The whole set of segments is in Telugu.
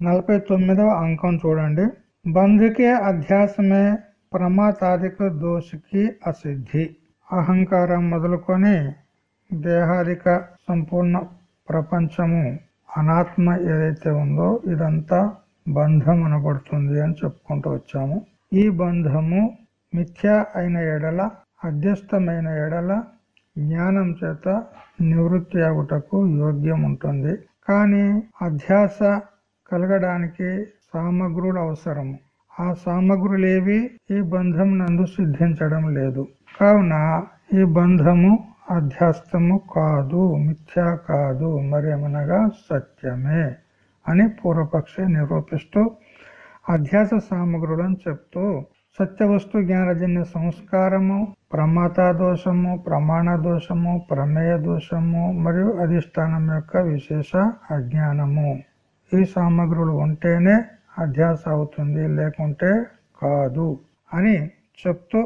నలభై తొమ్మిదవ అంకం చూడండి. బంధుకే అధ్యాసమే ప్రమాతాధిక దోషికి అసిద్ధి. అహంకారం మొదలుకొని దేహాదిక సంపూర్ణ ప్రపంచము అనాత్మ ఏదైతే ఉందో ఇదంతా బంధం అనబడుతుంది అని చెప్పుకుంటూ వచ్చాము. ఈ బంధము మిథ్యా అయిన ఎడల అధ్యస్థమైన ఎడల జ్ఞానం చేత నివృత్తి అగుటకు యోగ్యం ఉంటుంది కానీ అధ్యాస కలగడానికి సామగ్రులు అవసరము ఆ సామగ్రులేవి ఈ బంధం నందు సిద్ధించడం లేదు. కావున ఈ బంధము అధ్యాస్తము కాదు మిథ్యా కాదు మరేమనగా సత్యమే అని పూర్వపక్షి నిరూపిస్తూ అధ్యాస సామగ్రులను చెప్తూ సత్యవస్తు జ్ఞానజన్య సంస్కారము ప్రమాతా దోషము ప్రమాణ దోషము ప్రమేయ దోషము మరియు అధిష్టానం యొక్క విశేష అజ్ఞానము. ఈ సామగ్రులు ఉంటేనే అధ్యాస అవుతుంది లేకుంటే కాదు అని చెప్తూ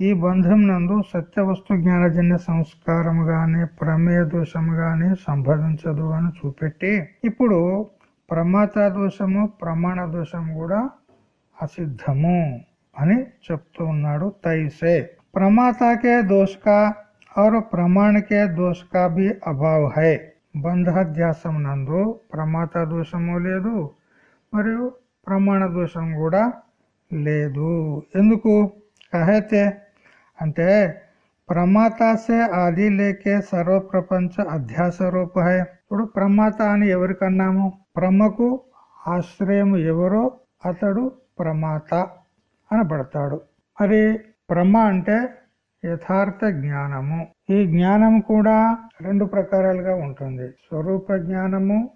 ఈ బంధం నందు సత్యవస్తు జ్ఞానజన్య సంస్కారం గాని ప్రమేయ దోషము గాని సంభవించదు అని చూపెట్టి ఇప్పుడు ప్రమాత దోషము ప్రమాణ దోషము కూడా అసిద్ధము అని చెప్తూ ఉన్నాడు తైసే ప్రమాత दोष का और प्रमाण के दोष का भी अभाव है బంధాధ్యాసమునందు ప్రమాత దోషము లేదు మరియు ప్రమాణ దోషం కూడా లేదు. ఎందుకు? కహైతే అంటే ప్రమాత సే ఆది లేకే సర్వప్రపంచ అధ్యాస రూపహే ఇప్పుడు ప్రమాత అని ఎవరికన్నాము ప్రమకు ఆశ్రయం ఎవరో అతడు ప్రమాత అనబడతాడు. మరి ప్రమ అంటే యథార్థ జ్ఞానము. ఈ జ్ఞానం కూడా రెండు ప్రకారాలుగా ఉంటుంది. స్వరూప జ్ఞానము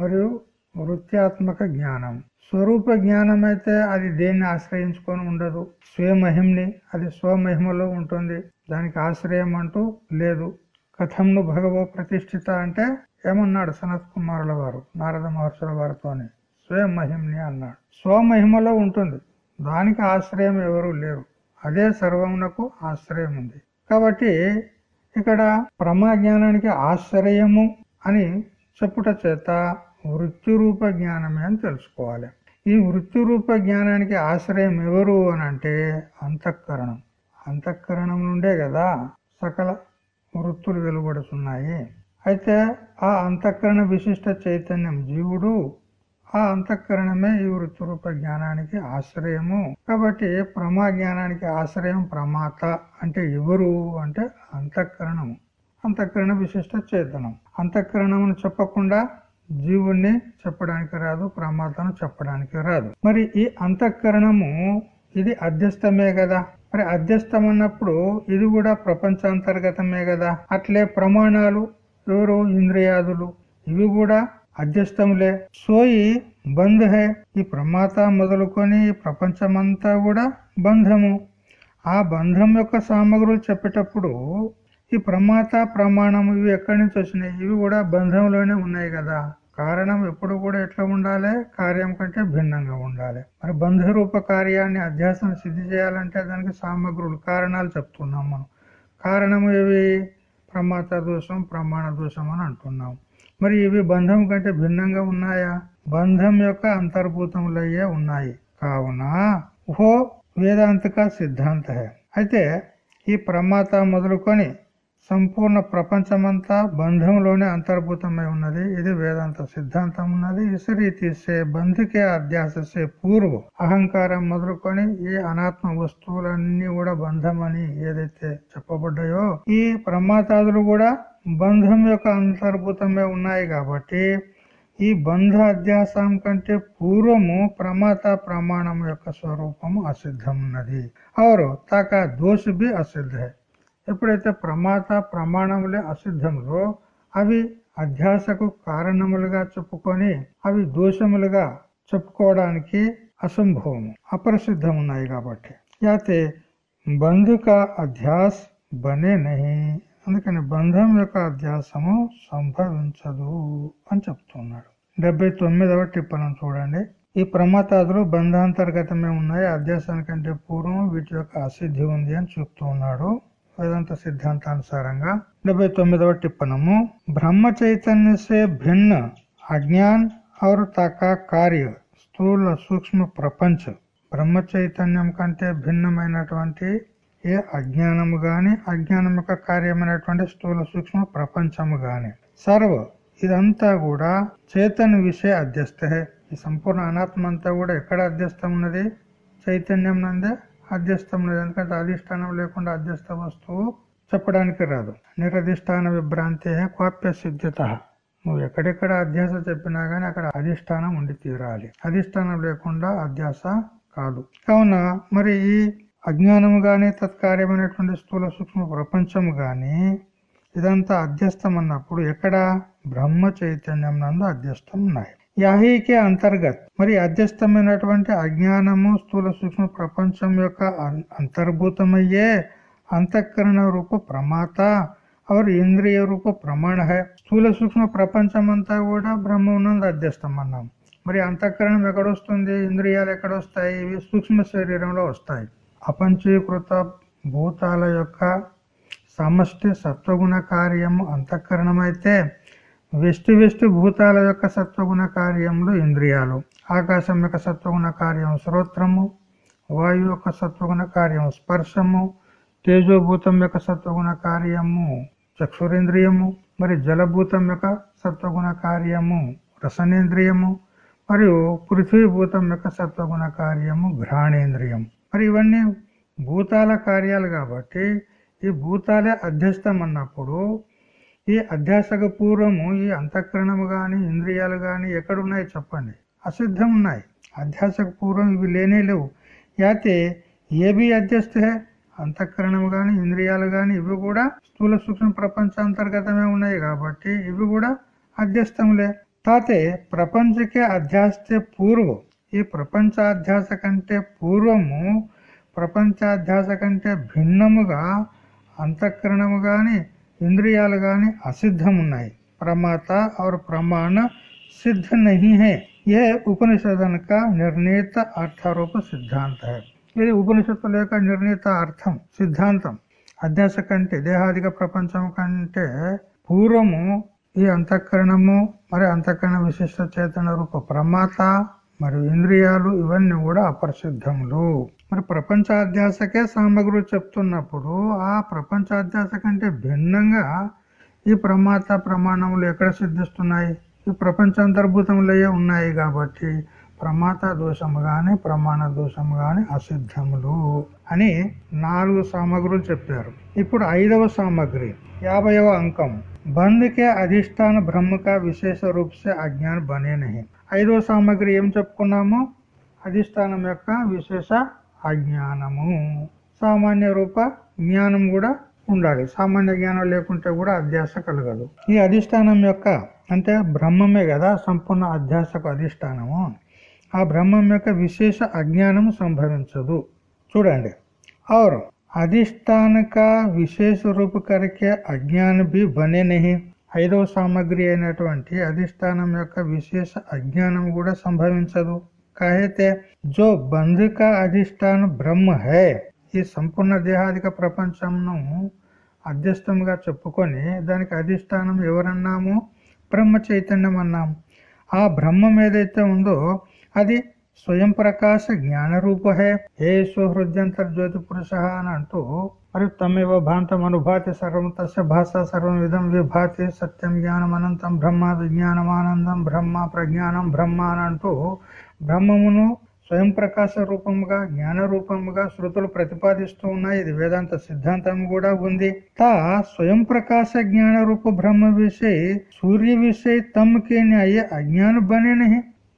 మరియు వృత్యాత్మక జ్ఞానం. స్వరూప జ్ఞానం అయితే అది దేన్ని ఆశ్రయించుకొని ఉండదు. స్వయమహిమ్ని అది స్వమహిమలో ఉంటుంది. దానికి ఆశ్రయం అంటూ లేదు. కథంను భగవో ప్రతిష్ఠిత అంటే ఏమన్నాడు సనత్ కుమారుల వారు నారద మహర్షుల వారితోని? స్వమహిమ్ని అన్నాడు. స్వమహిమలో ఉంటుంది. దానికి ఆశ్రయం ఎవరు లేరు. అదే సర్వమునకు ఆశ్రయం ఉంది. కాబట్టి ఇక్కడ ప్రమా జ్ఞానానికి ఆశ్రయము అని చెప్పుట చేత వృత్తి రూప జ్ఞానమే అని తెలుసుకోవాలి. ఈ వృత్తి రూప జ్ఞానానికి ఆశ్రయం ఎవరు అని అంటే అంతఃకరణం. అంతఃకరణం నుండే కదా సకల వృత్తులు వెలువడుతున్నాయి. అయితే ఆ అంతఃకరణ విశిష్ట చైతన్యం జీవుడు ఆ అంతఃకరణమే ఈ వృత్తి రూప జ్ఞానానికి ఆశ్రయము. కాబట్టి ప్రమా జ్ఞానానికి ఆశ్రయం ప్రమాత అంటే ఎవరు అంటే అంతఃకరణము. అంతఃకరణ విశిష్ట చేతనం. అంతఃకరణమును చెప్పకుండా జీవుణ్ణి చెప్పడానికి రాదు ప్రమాతను చెప్పడానికి రాదు. మరి ఈ అంతఃకరణము ఇది అధ్యస్థమే కదా? మరి అధ్యస్థం అన్నప్పుడు ఇది కూడా ప్రపంచాంతర్గతమే కదా? అట్లే ప్రమాణాలు ఎవరు? ఇంద్రియాదులు. ఇవి కూడా అధ్యస్థములే. సోయి బంధ్ హే ఈ ప్రమాత మొదలుకొని ఈ ప్రపంచమంతా కూడా బంధము. ఆ బంధం యొక్క సామగ్రులు చెప్పేటప్పుడు ఈ ప్రమాత ప్రమాణము ఇవి ఎక్కడి నుంచి వచ్చినాయి? ఇవి కూడా బంధంలోనే ఉన్నాయి కదా. కారణం ఎప్పుడు కూడా ఎట్లా ఉండాలి? కార్యం కంటే భిన్నంగా ఉండాలి. మరి బంధ రూప కార్యాన్ని అధ్యాసం సిద్ధి చేయాలంటే దానికి సామగ్రులు కారణాలు చెప్తున్నాం మనం. కారణం ఏవి? ప్రమాత దోషం ప్రమాణ దోషం అని అంటున్నాం. మరి ఇవి బంధం కంటే భిన్నంగా ఉన్నాయా? బంధం యొక్క అంతర్భూతములయ్యే ఉన్నాయి. కావున ఓ వేదాంతిక సిద్ధాంత. అయితే ఈ ప్రమాత మొదలుకొని సంపూర్ణ ప్రపంచమంతా బంధంలోనే అంతర్భూతమై ఉన్నది. ఇది వేదాంత సిద్ధాంతం ఉన్నది. ఇసు తీసే బంధుకే అధ్యాసే పూర్వం. అహంకారం మొదలుకొని ఈ అనాత్మ వస్తువులన్నీ కూడా బంధం అని ఏదైతే చెప్పబడ్డాయో ఈ ప్రమాతాదులు కూడా బంధం యొక్క అంతర్భూతమే ఉన్నాయి కాబట్టి ఈ బంధ అధ్యాసం కంటే పూర్వము ప్రమాత ప్రమాణం యొక్క స్వరూపము అసిద్ధం ఉన్నది అవరు తాక దోష బి అసిద్ధ. ఎప్పుడైతే ప్రమాత ప్రమాణములే అసిద్ధములో అవి అధ్యాసకు కారణములుగా చెప్పుకొని అవి దోషములుగా చెప్పుకోవడానికి అసంభవము అప్రసిద్ధం ఉన్నాయి కాబట్టి. యాతే బంధుక అధ్యాస్ బనే నహి. అందుకని బంధం యొక్క అధ్యాసము సంభవించదు అని చెప్తున్నాడు. డెబ్బై తొమ్మిదవ టిప్పణం చూడండి. ఈ ప్రమాతాదులు బంధాంతర్గతమే ఉన్నాయి. అధ్యాసాని కంటే పూర్వం వీటి యొక్క అసిద్ధి ఉంది అని చెప్తూ ఉన్నాడు. వేదాంత సిద్ధాంతానుసారంగా డెబ్బై తొమ్మిదవ టిప్పణము బ్రహ్మ చైతన్యసే భిన్న అజ్ఞాన్ ఆరు తక కార్య స్థూల సూక్ష్మ ప్రపంచం బ్రహ్మ చైతన్యం కంటే భిన్నమైనటువంటి ఏ అజ్ఞానము గాని అజ్ఞానం యొక్క కార్యమైనటువంటి స్థూల సూక్ష్మ ప్రపంచము గాని. సర్వ ఇదంతా కూడా చైతన్య విషయ అధ్యస్థే. ఈ సంపూర్ణ అనాత్మ అంతా కూడా ఎక్కడ అధ్యస్థం ఉన్నది చైతన్యం నందే అధ్యస్థం ఉన్నది ఎందుకంటే అధిష్టానం లేకుండా అధ్యస్థ వస్తువు చెప్పడానికి రాదు. నిరధిష్టాన విభ్రాంతి క్వాప్య సిద్ధిత నువ్వు ఎక్కడెక్కడ అధ్యాస చెప్పినా గానీ అక్కడ అధిష్టానం ఉండి తీరాలి. అధిష్టానం లేకుండా అధ్యాస కాదు. కావున మరి ఈ అజ్ఞానము కానీ తత్కార్యమైనటువంటి స్థూల సూక్ష్మ ప్రపంచము కానీ ఇదంతా అధ్యస్థం అన్నప్పుడు ఎక్కడ? బ్రహ్మ చైతన్యం నందు అధ్యస్థం ఉన్నాయి యాహీకే అంతర్గత్. మరి అధ్యస్థమైనటువంటి అజ్ఞానము స్థూల సూక్ష్మ ప్రపంచం యొక్క అంతర్భూతమయ్యే అంతఃకరణ రూప ప్రమాత అవరు ఇంద్రియ రూప ప్రమాణ హై. స్థూల సూక్ష్మ ప్రపంచం అంతా కూడా బ్రహ్మనందు అధ్యస్థం అన్నాం మరి అంతఃకరణం ఎక్కడొస్తుంది? ఇంద్రియాలు ఎక్కడొస్తాయి? ఇవి సూక్ష్మ శరీరంలో వస్తాయి. అపంచీకృత భూతాల యొక్క సమష్టి సత్వగుణ కార్యము అంతఃకరణమైతే అయితే వెష్టి వెష్టి భూతాల యొక్క సత్వగుణ కార్యములు ఇంద్రియాలు. ఆకాశం యొక్క సత్వగుణ కార్యం శ్రోత్రము వాయు యొక్క సత్వగుణ కార్యం స్పర్శము తేజోభూతం యొక్క సత్వగుణ కార్యము చక్షురేంద్రియము మరి జలభూతం యొక్క సత్వగుణ కార్యము రసనేంద్రియము మరియు పృథ్వీభూతం యొక్క సత్వగుణ కార్యము ఘ్రాణేంద్రియము. మరి ఇవన్నీ భూతాల కార్యాలు కాబట్టి ఈ భూతాలే అధ్యస్థం అన్నప్పుడు ఈ అధ్యాసకు పూర్వము ఈ అంతఃకరణము కానీ ఇంద్రియాలు కానీ ఎక్కడున్నాయి చెప్పండి. అసిద్ధం ఉన్నాయి అధ్యాసకు పూర్వం ఇవి లేనే లేవు. అయితే ఏవి అధ్యస్థే? అంతఃకరణము కానీ ఇంద్రియాలు కానీ ఇవి కూడా స్థూల సూక్ష్మ ప్రపంచ అంతర్గతమే ఉన్నాయి కాబట్టి ఇవి కూడా అధ్యస్థములే. తాతే ప్రపంచకే అధ్యాస్తే పూర్వం. ఈ ప్రపంచాధ్యాస కంటే పూర్వము ప్రపంచాధ్యాస కంటే భిన్నముగా అంతఃకరణము కానీ ఇంద్రియాలు కానీ అసిద్ధమున్నాయి. ప్రమాత ఆరు ప్రమాణ సిద్ధ నహి హే ఏ ఉపనిషదనక నిర్ణీత అర్థారూప సిద్ధాంత. ఇది ఉపనిషత్తుల యొక్క నిర్ణీత అర్థం సిద్ధాంతం. అధ్యాస కంటే దేహాదిక ప్రపంచం కంటే పూర్వము ఈ అంతఃకరణము మరి అంతఃకరణ విశిష్ట చేతన రూప ప్రమాత మరియు ఇంద్రియాలు ఇవన్నీ కూడా అపరిశుద్ధములు. మరి ప్రపంచాధ్యాసకే సామగ్రులు చెప్తున్నప్పుడు ఆ ప్రపంచాధ్యాస కంటే భిన్నంగా ఈ ప్రమాత ప్రమాణములు ఎక్కడ సిద్ధిస్తున్నాయి? ఈ ప్రపంచాంతర్భూతములయ్యే ఉన్నాయి కాబట్టి ప్రమాత దోషము కానీ ప్రమాణ దోషము కానీ అసిద్ధములు అని నాలుగు సామగ్రులు చెప్పారు. ఇప్పుడు ఐదవ సామగ్రి యాభైవ అంకం. బంధుకే అధిష్టాన బ్రహ్మక విశేష రూపసే అజ్ఞాన బనే నహి ఐదవ సామగ్రి ఏం చెప్పుకున్నాము అధిష్టానం యొక్క విశేష అజ్ఞానము సామాన్య రూప జ్ఞానం కూడా ఉండాలి సామాన్య జ్ఞానం లేకుంటే కూడా అధ్యాస కలగదు ఈ అధిష్టానం యొక్క అంటే బ్రహ్మమే కదా సంపూర్ణ అధ్యాసకు అధిష్టానము ఆ బ్రహ్మం యొక్క విశేష అజ్ఞానం సంభవించదు చూడండి और अधिष्ठान का విశేష రూప కరికే అజ్ఞాన బి బనే నహి ఐదవ సామగ్రి అయినటువంటి అధిష్టానం యొక్క విశేష అజ్ఞానం కూడా సంభవించదు. కాహైతే జో బంధుక అధిష్టాన బ్రహ్మ హై. ఈ సంపూర్ణ దేహాదిక ప్రపంచంను అధ్యస్థంగా చెప్పుకొని దానికి అధిష్టానం ఎవరన్నాము? బ్రహ్మ చైతన్యం అన్నాము. ఆ బ్రహ్మం ఏదైతే ఉందో అది స్వయం ప్రకాశ జ్ఞాన రూప హే ఏ స్వహృద్యంతర్ జ్యోతి పురుష అని అంటూ మరి తమేవ భాంతం అనుభాతి సర్వం తస్య భాష సర్వం విధం విభాతి సత్యం జ్ఞానం అనంతం బ్రహ్మ విజ్ఞానమానందం బ్రహ్మ ప్రజ్ఞానం బ్రహ్మ అని అంటూ బ్రహ్మమును స్వయం ప్రకాశ రూపముగా జ్ఞాన రూపముగా శృతులు ప్రతిపాదిస్తూ ఉన్నాయి. ఇది వేదాంత సిద్ధాంతం కూడా ఉంది. తా స్వయం ప్రకాశ జ్ఞాన రూప బ్రహ్మ విషయ సూర్య విషయ తమకి అయ్యే అజ్ఞాన బనే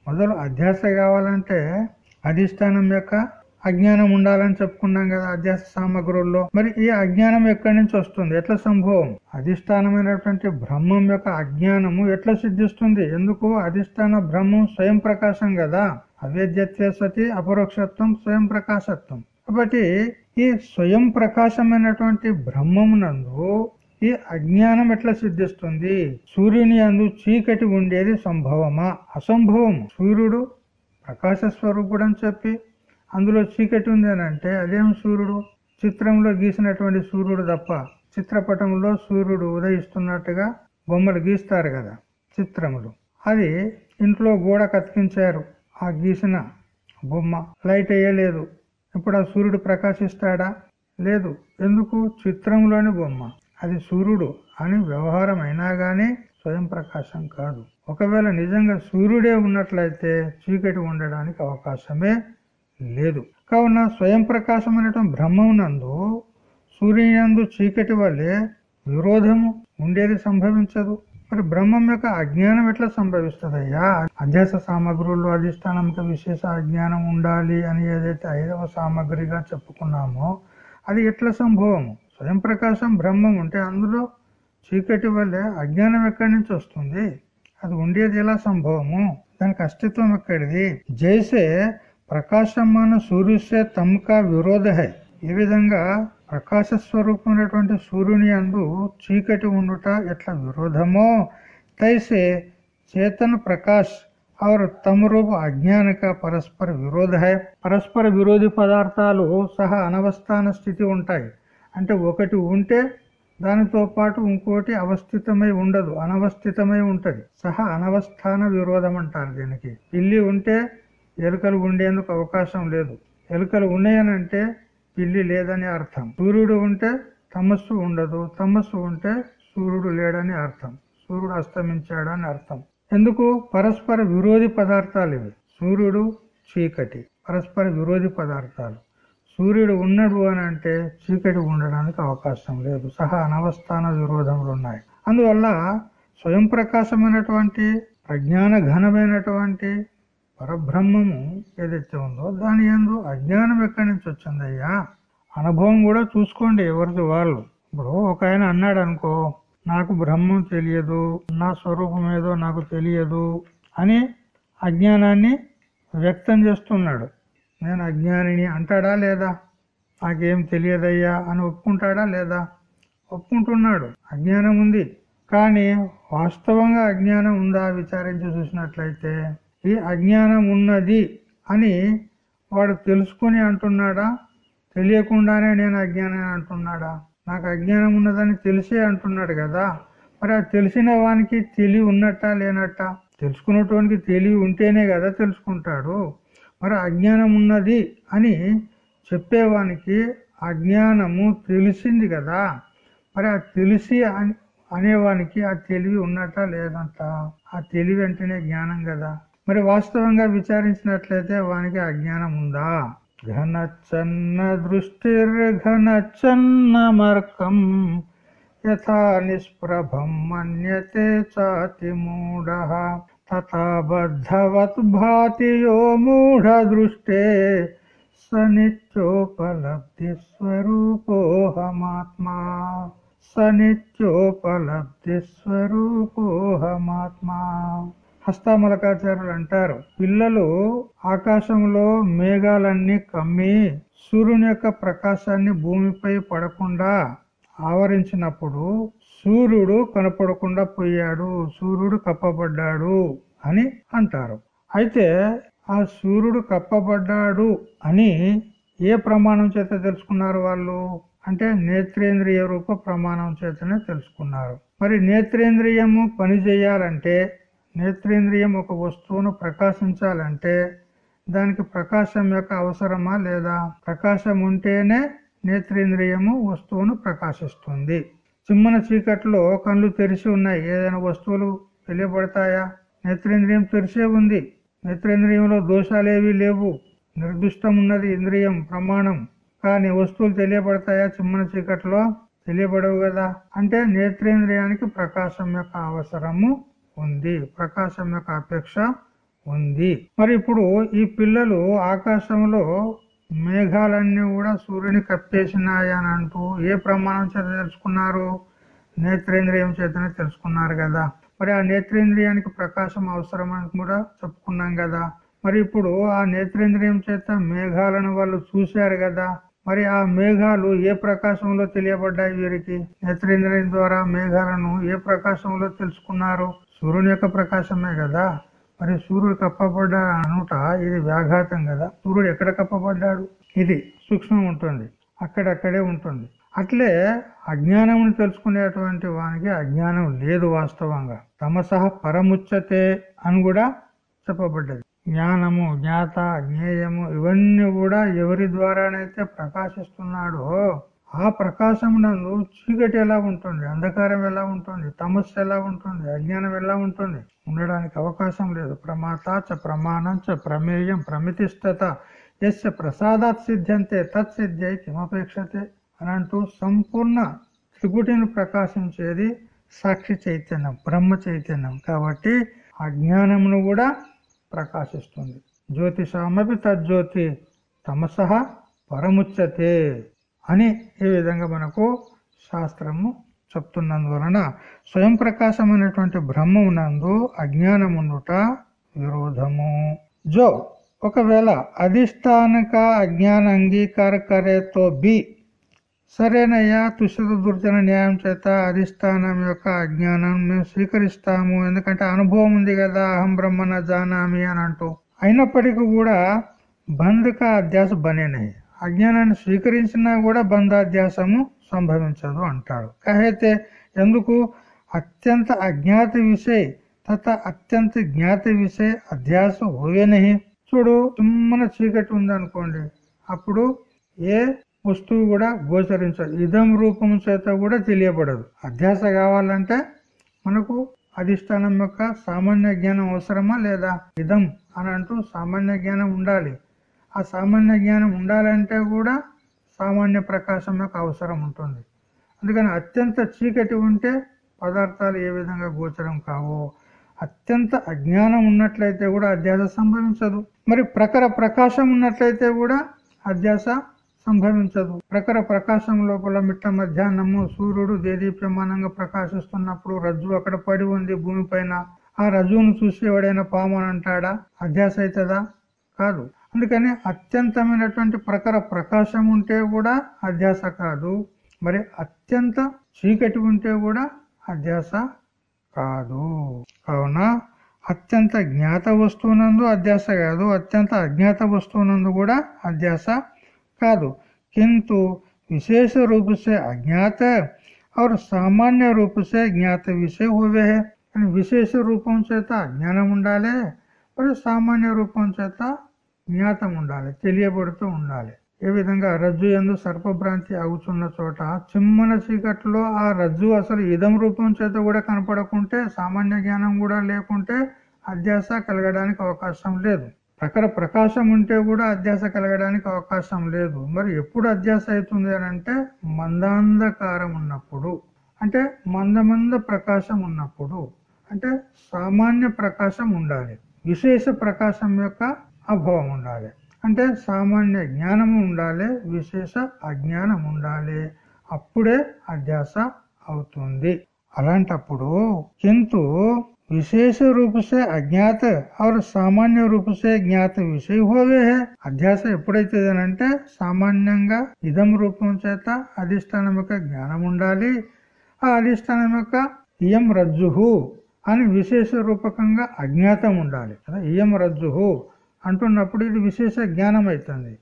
మొదలు అధ్యాస కావాలంటే అధిష్టానం యొక్క అజ్ఞానం ఉండాలని చెప్పుకున్నాం కదా అధ్యాస సామగ్రుల్లో. మరి ఈ అజ్ఞానం ఎక్కడి నుంచి వస్తుంది? ఎట్లా సంభవం? అధిష్టానమైనటువంటి బ్రహ్మం యొక్క అజ్ఞానము ఎట్లా సిద్ధిస్తుంది? ఎందుకు? అధిష్టాన బ్రహ్మం స్వయం ప్రకాశం కదా. అవేద్యత్వ సతి అపరోక్షత్వం స్వయం ప్రకాశత్వం. కాబట్టి ఈ స్వయం ప్రకాశమైనటువంటి బ్రహ్మమునందు ఈ అజ్ఞానం ఎట్లా సిద్ధిస్తుంది? సూర్యుని అందు చీకటి ఉండేది సంభవమా? అసంభవం. సూర్యుడు ప్రకాశ స్వరూపుడు అని చెప్పి అందులో చీకటి ఉంది అని అంటే అదేం సూర్యుడు? చిత్రంలో గీసినటువంటి సూర్యుడు తప్ప చిత్రపటంలో సూర్యుడు ఉదయిస్తున్నట్టుగా బొమ్మలు గీస్తారు కదా చిత్రములు. అది ఇంట్లో గోడ కతికించారు ఆ గీసిన బొమ్మ లైట్ వేయలేదు. ఇప్పుడు ఆ సూర్యుడు ప్రకాశిస్తాడా? లేదు. ఎందుకు? చిత్రంలోని బొమ్మ. అది సూర్యుడు అని వ్యవహారం అయినా గానీ స్వయం ప్రకాశం కాదు. ఒకవేళ నిజంగా సూర్యుడే ఉన్నట్లయితే చీకటి ఉండడానికి అవకాశమే లేదు. కావున స్వయం ప్రకాశం అనటం బ్రహ్మమునందు సూర్యునందు చీకటి వల్లే విరోధము ఉండేది సంభవించదు. మరి బ్రహ్మం యొక్క అజ్ఞానం ఎట్లా సంభవిస్తుందయ్యా? అధ్యాస సామగ్రులు అధిష్టానంక విశేష అజ్ఞానం ఉండాలి అని ఏదైతే ఐదవ సామగ్రిగా చెప్పుకున్నామో అది ఎట్లా సంభవము? స్వయం ప్రకాశం బ్రహ్మం ఉంటే అందులో చీకటి వల్లే అజ్ఞానం ఎక్కడి నుంచి వస్తుంది? అది ఉండేది ఎలా సంభవము? దానికి అస్తిత్వం ఎక్కడిది? జైసే ప్రకాశమాన సూర్యుసే తమకా విరోధ హై ఈ విధంగా ప్రకాశ స్వరూపమైనటువంటి సూర్యుని అందు చీకటి ఉండుట ఎట్లా విరోధమో? తైసే చేతన ప్రకాశ్ అవరు తమ రూప అజ్ఞానిక పరస్పర విరోధ హై పరస్పర విరోధి పదార్థాలు సహా అనవస్థాన స్థితి ఉంటాయి. అంటే ఒకటి ఉంటే దానితో పాటు ఇంకోటి అవస్థితమై ఉండదు అనవస్థితమై ఉంటది. సహా అనవస్థాన విరోధం అంటారు దీనికి. పిల్లి ఉంటే ఎలుకలు ఉండేందుకు అవకాశం లేదు. ఎలుకలు ఉన్నాయనంటే పిల్లి లేదని అర్థం. సూర్యుడు ఉంటే తమస్సు ఉండదు. తమస్సు ఉంటే సూర్యుడు లేడని అర్థం. సూర్యుడు అస్తమించాడని అర్థం. ఎందుకు? పరస్పర విరోధి పదార్థాలు ఇవి. సూర్యుడు చీకటి. పరస్పర విరోధి పదార్థాలు. సూర్యుడు ఉన్నాడు అని అంటే చీకటి ఉండడానికి అవకాశం లేదు. సహా అనవస్థాన విరోధములు ఉన్నాయి. అందువల్ల స్వయం ప్రకాశమైనటువంటి ప్రజ్ఞాన ఘనమైనటువంటి పరబ్రహ్మము ఏదైతే ఉందో దాని ఎందు అజ్ఞానం ఎక్కడి నుంచి వచ్చిందయ్యా అనుభవం కూడా చూసుకోండి ఎవరిది వాళ్ళు. ఇప్పుడు ఒక ఆయన అన్నాడు అనుకో నాకు బ్రహ్మం తెలియదు నా స్వరూపం ఏదో నాకు తెలియదు అని అజ్ఞానాన్ని వ్యక్తం చేస్తున్నాడు. నేను అజ్ఞానిని అంటాడా లేదా? నాకేం తెలియదయ్యా అని ఒప్పుకుంటాడా లేదా? ఒప్పుకుంటున్నాడు. అజ్ఞానం ఉంది. కానీ వాస్తవంగా అజ్ఞానం ఉందా విచారించి చూసినట్లయితే? ఈ అజ్ఞానం ఉన్నది అని వాడు తెలుసుకుని అంటున్నాడా? తెలియకుండానే నేను అజ్ఞానం అంటున్నాడా? నాకు అజ్ఞానం ఉన్నదని తెలిసే అంటున్నాడు కదా. మరి అది తెలిసిన వానికి తెలివి ఉన్నట్ట లేనట్ట? తెలుసుకున్నటువంటి తెలివి ఉంటేనే కదా తెలుసుకుంటాడు. మరి అజ్ఞానం ఉన్నది అని చెప్పేవానికి అజ్ఞానము తెలిసింది కదా. మరి ఆ తెలిసి అనేవానికి ఆ తెలివి ఉన్నట లేదంట? ఆ తెలివి అంటేనే జ్ఞానం కదా. మరి వాస్తవంగా విచారించినట్లయితే వానికి అజ్ఞానం ఉందా? ఘనచన్న దృష్టిర్ఘనచన్న మర్కం యథా నిష్ప్రభం మన్యతే చాతి మూఢ. తథా భాతి యో మూఢ దృష్టే స నిత్యోపలబ్ధి స్వరూపోహమాత్మా స నిత్యోపలబ్ధి స్వరూపోహమాత్మా హస్తమలకాచార్యులు అంటారు పిల్లలు ఆకాశంలో మేఘాలన్నీ కమ్మి సూర్యుని యొక్క ప్రకాశాన్ని భూమిపై పడకుండా ఆవరించినప్పుడు సూర్యుడు కనపడకుండా పోయాడు సూర్యుడు కప్పబడ్డాడు. అని అంటారు. అయితే ఆ సూర్యుడు కప్పబడ్డాడు అని ఏ ప్రమాణం చేత తెలుసుకున్నారు వాళ్ళు? అంటే నేత్రేంద్రియ రూప ప్రమాణం చేతనే తెలుసుకున్నారు. మరి నేత్రేంద్రియము పని చేయాలంటే నేత్రేంద్రియం ఒక వస్తువును ప్రకాశించాలంటే దానికి ప్రకాశం యొక్క అవసరమా లేదా? ప్రకాశం ఉంటేనే నేత్రేంద్రియము వస్తువును ప్రకాశిస్తుంది. చిమ్మన చీకట్లో కళ్ళు తెరిచి ఉన్నాయి. ఏదైనా వస్తువులు తెలియబడతాయా నేత్రేంద్రియం తెరిచే ఉంది. నేత్రేంద్రియంలో దోషాలేవి లేవు. నిర్దిష్టం ఉన్నది ఇంద్రియం ప్రమాణం. కానీ వస్తువులు తెలియబడతాయా చిమ్మన చీకట్లో? తెలియబడవు కదా. అంటే నేత్రేంద్రియానికి ప్రకాశం యొక్క అవసరము ఉంది. ప్రకాశం యొక్క అపేక్ష ఉంది. మరి ఇప్పుడు ఈ పిల్లలు ఆకాశంలో మేఘాలన్నీ కూడా సూర్యుని కప్పేసినాయని అంటూ ఏ ప్రమాణం చేత తెలుసుకున్నారు? నేత్రేంద్రియం చేతనే తెలుసుకున్నారు కదా. మరి ఆ నేత్రేంద్రియానికి ప్రకాశం అవసరం అని కూడా చెప్పుకున్నాం కదా. మరి ఇప్పుడు ఆ నేత్రేంద్రియం చేత మేఘాలను వాళ్ళు చూశారు కదా. మరి ఆ మేఘాలు ఏ ప్రకాశంలో తెలియబడ్డాయి వీరికి? నేత్రేంద్రియం ద్వారా మేఘాలను ఏ ప్రకాశంలో తెలుసుకున్నారు? సూర్యుని యొక్క ప్రకాశమే కదా. మరి సూర్యుడు కప్పబడ్డా అనుట ఇది వ్యాఘాతం కదా. సూర్యుడు ఎక్కడ కప్పబడ్డాడు? ఇది సూక్ష్మం ఉంటుంది. అక్కడక్కడే ఉంటుంది. అట్లే అజ్ఞానమును తెలుసుకునేటువంటి వానికి అజ్ఞానం లేదు వాస్తవంగా. తమసహ పరముచ్చతే అని కూడా చెప్పబడ్డది. జ్ఞానము జ్ఞాత జ్ఞేయము ఇవన్నీ కూడా ఎవరి ద్వారానైతే ప్రకాశిస్తున్నాడో ఆ ప్రకాశమునందు చీకటి ఎలా ఉంటుంది? అంధకారం ఎలా ఉంటుంది? తమస్సు ఎలా ఉంటుంది? అజ్ఞానం ఎలా ఉంటుంది? ఉండడానికి అవకాశం లేదు. ప్రమాత చ ప్రమాణం చ ప్రమేయం ప్రమితిష్టత. ఎస్ ప్రసాదాత్ సిద్ధ్యంతే తత్ సిద్ధ్యై కిమపేక్షతే. అని అంటూ సంపూర్ణ త్రిపుటిని ప్రకాశించేది సాక్షి చైతన్యం బ్రహ్మ చైతన్యం. కాబట్టి అజ్ఞానమును కూడా ప్రకాశిస్తుంది. జ్యోతిషామపి తజ్జ్యోతి తమస పరముచ్చతే అని ఈ విధంగా మనకు శాస్త్రము చెప్తున్నందువలన స్వయం ప్రకాశమైనటువంటి బ్రహ్మమునందు అజ్ఞానమునుట విరోధము. జో ఒకవేళ అధిష్టానక అజ్ఞాన అంగీకార కరేతో బి సరేనయ్యా తుషత దుర్జన న్యాయం చేత అధిష్టానం యొక్క అజ్ఞానం మేము స్వీకరిస్తాము. ఎందుకంటే అనుభవం ఉంది కదా అహం బ్రహ్మణ జానామి అని అంటూ. అయినప్పటికీ కూడా బంధక అధ్యాస బనేనయి అజ్ఞానాన్ని స్వీకరించినా కూడా బంధాధ్యాసము సంభవించదు అంటాడు. కాకైతే ఎందుకు? అత్యంత అజ్ఞాత విషయ తత అత్యంత జ్ఞాత విషయ అధ్యాస హోవేనహి చూడు తుమ్మన చీకటి ఉందనుకోండి అప్పుడు ఏ వస్తువు కూడా గోచరించదు. ఇదం రూపం చేత కూడా తెలియబడదు. అధ్యాస కావాలంటే మనకు అధిష్టానం యొక్క సామాన్య జ్ఞానం అవసరమా లేదా? ఇదం అని అంటూ సామాన్య జ్ఞానం ఉండాలి. ఆ సామాన్య జ్ఞానం ఉండాలంటే కూడా సామాన్య ప్రకాశం యొక్క అవసరం ఉంటుంది. అందుకని అత్యంత చీకటి ఉంటే పదార్థాలు ఏ విధంగా గోచరం కావో అత్యంత అజ్ఞానం ఉన్నట్లయితే కూడా అధ్యాస సంభవించదు. మరి ప్రఖర ప్రకాశం ఉన్నట్లయితే కూడా అధ్యాస సంభవించదు. ప్రఖర ప్రకాశం లోపల మిట్ట మధ్యాహ్నము సూర్యుడు దేదీప్యమానంగా ప్రకాశిస్తున్నప్పుడు రజ్జు అక్కడ పడి ఉంది భూమిపైన. ఆ రజువును చూసి ఎవడైనా పాము అని అంటాడా? అధ్యాస అవుతుందా? కాదు. అందుకని అత్యంతమైనటువంటి ప్రఖర ప్రకాశం ఉంటే కూడా అధ్యాస కాదు. మరి అత్యంత చీకటి ఉంటే కూడా అధ్యాస కాదు. కావున అత్యంత జ్ఞాత వస్తువునందు అధ్యాస కాదు. అత్యంత అజ్ఞాత వస్తువునందు కూడా అధ్యాస కాదు किंतु विशेष रूप से अज्ञात और सामान्य रूप से ज्ञात विषय हुए है అని విశేష రూపం చేత అజ్ఞానం ఉండాలి మరియు సామాన్య రూపం చేత జ్ఞాతం ఉండాలి తెలియబడుతూ ఉండాలి ఏ విధంగా రజ్జు ఎందు సర్పభ్రాంతి అవుతున్న చోట చిమ్మన చీకట్లో ఆ రజ్జు అసలు ఇదం రూపం చేత కూడా కనపడకుంటే సామాన్య జ్ఞానం కూడా లేకుంటే అధ్యాస కలగడానికి అవకాశం లేదు అక్కడ ప్రకాశం ఉంటే కూడా అధ్యాస కలగడానికి అవకాశం లేదు. మరి ఎప్పుడు అధ్యాస అవుతుంది అని అంటే మందాంధకారం ఉన్నప్పుడు. అంటే మందమంద ప్రకాశం ఉన్నప్పుడు. అంటే సామాన్య ప్రకాశం ఉండాలి. విశేష ప్రకాశం యొక్క అభావం ఉండాలి. అంటే సామాన్య జ్ఞానము ఉండాలి విశేష అజ్ఞానం ఉండాలి. అప్పుడే అధ్యాస అవుతుంది. అలాంటప్పుడు కింటు विशेष रूप से అజ్ఞాత और సామాన్య రూప సే జ్ఞాత విషయ హోవే హే అధ్యాస ఎప్పుడైతుందనంటే సామాన్యంగా ఇదం రూపం చేత అధిష్టానం యొక్క జ్ఞానం ఉండాలి ఆ అధిష్టానం యొక్క ఇయం రజ్జుహు అని విశేష రూపకంగా అజ్ఞాతం ఉండాలి కదా ఇయం రజ్జుహు అంటున్నప్పుడు ఇది విశేష జ్ఞానం అవుతుంది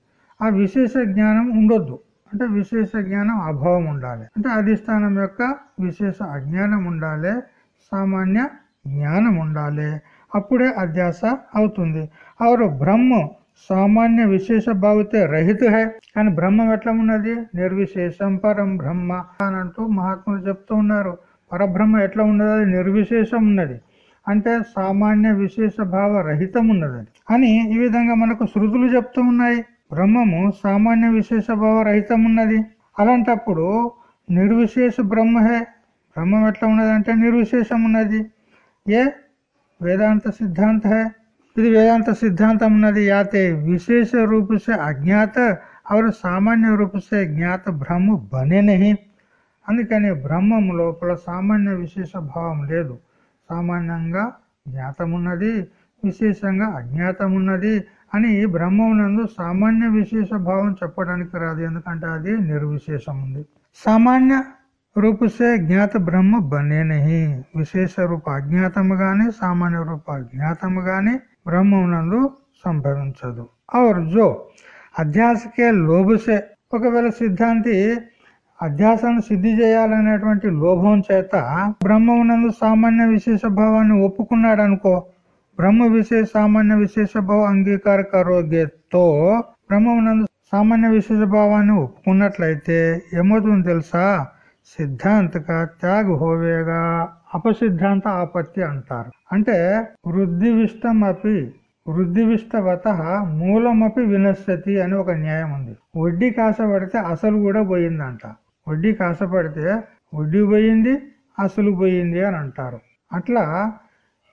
ఆ విశేష జ్ఞానం ఉండొద్దు అంటే విశేష జ్ఞానం అభావం ఉండాలి అంటే అధిష్టానం యొక్క విశేష అజ్ఞానం ఉండాలి సామాన్య జ్ఞానం ఉండాలి అప్పుడే అధ్యాస అవుతుంది. అవరు బ్రహ్మ సామాన్య విశేష భావితే రహిత హై కానీ బ్రహ్మం ఎట్లా ఉన్నది? నిర్విశేషం పరం బ్రహ్మ అని అంటూ మహాత్ములు చెప్తూ ఉన్నారు. పరబ్రహ్మ ఎట్లా ఉన్నది? అది నిర్విశేషం ఉన్నది. అంటే సామాన్య విశేష భావ రహితం ఉన్నది అని ఈ విధంగా మనకు శృతులు చెప్తూ ఉన్నాయి. బ్రహ్మము సామాన్య విశేష భావ రహితం ఉన్నది. అలాంటప్పుడు నిర్విశేష బ్రహ్మహే. బ్రహ్మం ఎట్లా ఉన్నది అంటే నిర్విశేషం ఉన్నది. ఏ వేదాంత సిద్ధాంత है ఇది వేదాంత సిద్ధాంతం ఉన్నది యాతే విశేష రూప से అజ్ఞాత और సామాన్య రూప से జ్ఞాత బ్రహ్మ బనే నహి అందుకని బ్రహ్మం లోపల సామాన్య విశేష భావం లేదు సామాన్యంగా జ్ఞాతమున్నది విశేషంగా అజ్ఞాతమున్నది అని బ్రహ్మమునందు సామాన్య విశేష భావం చెప్పడానికి రాదు ఎందుకంటే అది నిర్విశేషం ఉంది సామాన్య రూపుసే జ్ఞాత బ్రహ్మ బనేనహి విశేష రూప అజ్ఞాతము గాని సామాన్య రూప అజ్ఞాతము గాని బ్రహ్మమునందు సంభవించదు ఔర్ జో అధ్యాసకే లోభసే ఒకవేళ సిద్ధాంతి అధ్యాసాన్ని సిద్ధి చేయాలనేటువంటి లోభం చేత బ్రహ్మమునందు సామాన్య విశేష భావాన్ని ఒప్పుకున్నాడు అనుకో బ్రహ్మ విశేష సామాన్య విశేష భావ అంగీకార కరోగ్యతో బ్రహ్మమునందు సామాన్య విశేష భావాన్ని ఒప్పుకున్నట్లయితే ఏమవుతుంది తెలుసా? సిద్ధాంతక త్యాగ హోవేగా అపసిద్ధాంత ఆపత్తి అంటారు. అంటే వృద్ధివిష్టమపి వృద్ధివిష్టవత మూలమపి వినశ్యతి అని ఒక న్యాయం ఉంది. వడ్డీ కాసపడితే అసలు కూడా పోయిందంట. వడ్డీ కాసపడితే వడ్డీ పోయింది అసలు పోయింది అని అంటారు. అట్లా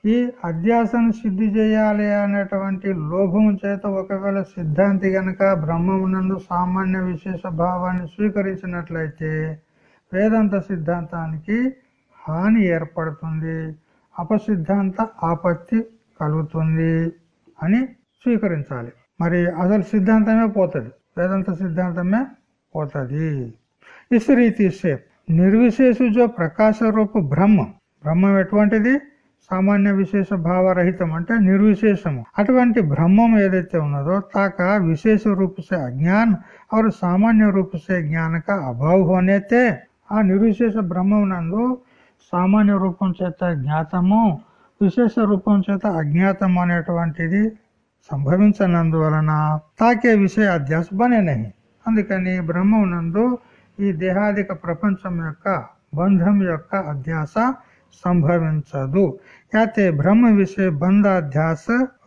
ఈ అధ్యాసను సిద్ధి చేయాలి అనేటువంటి లోభం చేత ఒకవేళ సిద్ధాంతి గనక బ్రహ్మమునందు సామాన్య విశేష భావాన్ని స్వీకరించినట్లయితే వేదాంత సిద్ధాంతానికి హాని ఏర్పడుతుంది. అపసిద్ధాంత ఆపత్తి కలుగుతుంది అని స్వీకరించాలి. మరి అసలు సిద్ధాంతమే పోతుంది. వేదాంత సిద్ధాంతమే పోతుంది. ఇస్ రీతి నిర్విశేషుజో ప్రకాశ రూపు బ్రహ్మం. బ్రహ్మం ఎటువంటిది? సామాన్య విశేష భావరహితం అంటే నిర్విశేషము. అటువంటి బ్రహ్మం ఏదైతే ఉన్నదో తాక విశేష రూపసే అజ్ఞాన్ और సామాన్య రూపసే జ్ఞానక జ్ఞాన కా ఆ నిర్విశేష బ్రహ్మం నందు సామాన్య రూపం చేత జ్ఞాతము విశేష రూపం చేత అజ్ఞాతం అనేటువంటిది సంభవించనందువలన తాకే విషయ అధ్యాస బనేనహి అందుకని బ్రహ్మం నందు ఈ దేహాదిక ప్రపంచం యొక్క బంధం యొక్క అధ్యాస సంభవించదు. అయితే బ్రహ్మ విషయ బంధాధ్యాస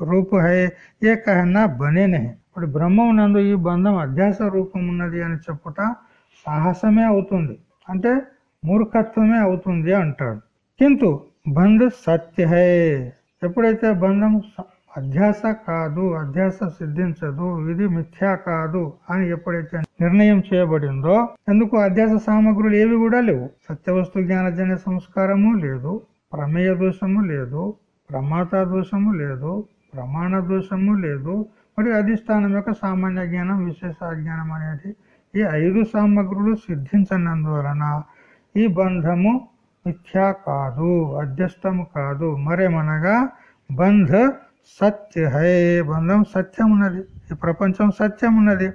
రూపు హై ఏ కహనా బనే నహి. ఇప్పుడు బ్రహ్మం నందు ఈ బంధం అధ్యాస రూపం ఉన్నది అని చెప్పుట సాహసమే అవుతుంది. అంటే మూర్ఖత్వమే అవుతుంది అంటాడు. కింటు బంధ సత్యహే. ఎప్పుడైతే బంధం అధ్యాస కాదు అధ్యాస సిద్ధించదు ఇది మిథ్యా కాదు అని ఎప్పుడైతే నిర్ణయం చేయబడిందో ఎందుకు అధ్యాస సామగ్రులు ఏవి కూడా లేవు? సత్యవస్తు జ్ఞానజన్య సంస్కారము లేదు ప్రమేయ దోషము లేదు ప్రమాత దోషము లేదు ప్రమాణ దోషము లేదు మరియు అధిష్టానం యొక్క సామాన్య జ్ఞానం విశేష జ్ఞానం అనేది ఈ ఐదు సామగ్రులు సిద్ధించనందువలన ఈ బంధము మిథ్యా కాదు అధ్యష్టము కాదు. మరేమనగా బంధ సత్య హై బంధం సత్యం ఉన్నది ఈ ప్రపంచం సత్యం ఉన్నది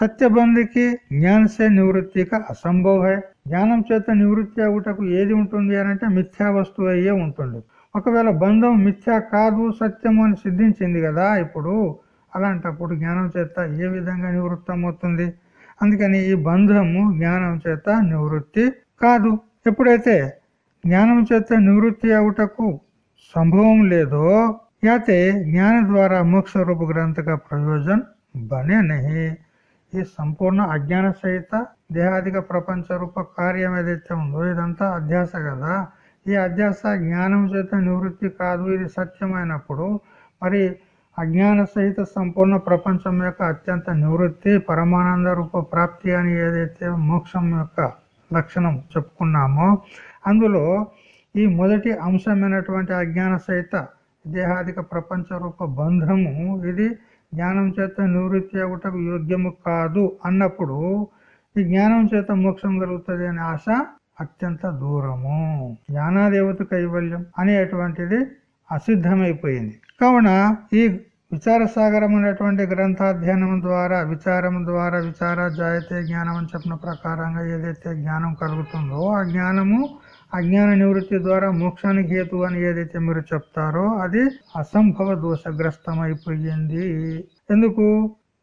సత్య బంధుకి జ్ఞానసే నివృత్తిక అసంభవ. హై జ్ఞానం చేత నివృత్తి అవుటకు ఏది ఉంటుంది అని అంటే మిథ్యా వస్తువు అయ్యే ఉంటుంది. ఒకవేళ బంధం మిథ్యా కాదు సత్యము అని సిద్ధించింది కదా ఇప్పుడు అలాంటప్పుడు జ్ఞానం చేత ఏ విధంగా నివృత్తం అవుతుంది అందుకని ఈ బంధము జ్ఞానం చేత నివృత్తి కాదు. ఎప్పుడైతే జ్ఞానం చేత నివృత్తి అవుటకు సంభవం లేదో యాతే జ్ఞాన ద్వారా మోక్ష రూప గ్రంథ का బనే నహి ఈ సంపూర్ణ అజ్ఞాన సహిత దేహాదిక ప్రపంచ రూప కార్యం ఏదైతే ఉందో ఇదంతా అధ్యాస కదా. ఈ అధ్యాస జ్ఞానం చేత నివృత్తి కాదు ఇది సత్యమైనప్పుడు. మరి అజ్ఞాన సహిత సంపూర్ణ ప్రపంచం యొక్క అత్యంత నివృత్తి పరమానంద రూప ప్రాప్తి అని ఏదైతే మోక్షం యొక్క లక్షణం చెప్పుకున్నామో అందులో ఈ మొదటి అంశమైనటువంటి అజ్ఞాన సహిత దేహాదిక ప్రపంచ రూప బంధము ఇది జ్ఞానం చేత నివృత్తి అగుటకు యోగ్యము కాదు అన్నప్పుడు ఈ జ్ఞానం చేత మోక్షం కలుగుతుంది అనే ఆశ అత్యంత దూరము. జ్ఞానాదేవత కైవల్యం అనేటువంటిది అసిద్ధమైపోయింది. కావున ఈ విచార సాగరం అనేటువంటి గ్రంథాధ్యయనం ద్వారా విచారం ద్వారా విచార జాయతే జ్ఞానం అని చెప్పిన ప్రకారంగా ఏదైతే జ్ఞానం కలుగుతుందో ఆ జ్ఞానము అజ్ఞాన నివృత్తి ద్వారా మోక్షానికి హేతు అని ఏదైతే మీరు చెప్తారో అది అసంభవ దోషగ్రస్తమైపోయింది. ఎందుకు?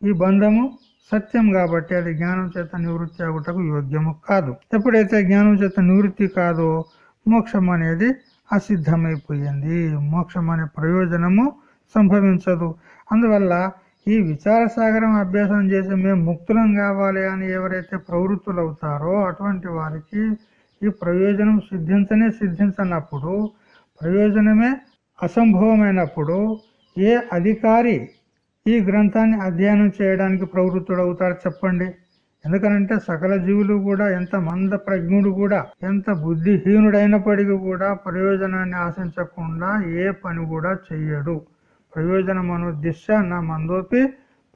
ఈ బంధము సత్యం కాబట్టి అది జ్ఞానం చేత నివృత్తి అగుటకు యోగ్యము కాదు. ఎప్పుడైతే జ్ఞానం చేత నివృత్తి కాదో మోక్షం అనేది అసిద్ధమైపోయింది. మోక్షం అనే ప్రయోజనము సంభవించదు. అందువల్ల ఈ విచార సాగరం అభ్యాసం చేసి మేము ముక్తులం కావాలి అని ఎవరైతే ప్రవృత్తులు అవుతారో అటువంటి వారికి ఈ ప్రయోజనం సిద్ధించనే సిద్ధించనప్పుడు ప్రయోజనమే అసంభవమైనప్పుడు ఏ అధికారి ఈ గ్రంథాన్ని అధ్యయనం చేయడానికి ప్రవృత్తుడవుతారు చెప్పండి. ఎందుకనంటే సకల జీవులు కూడా ఎంత మంద ప్రజ్ఞుడు కూడా ఎంత బుద్ధిహీనుడైనప్పటికీ కూడా ప్రయోజనాన్ని ఆశించకుండా ఏ పని కూడా చెయ్యడు. ప్రయోజనం అనుద్దిశ్య నా మందోపి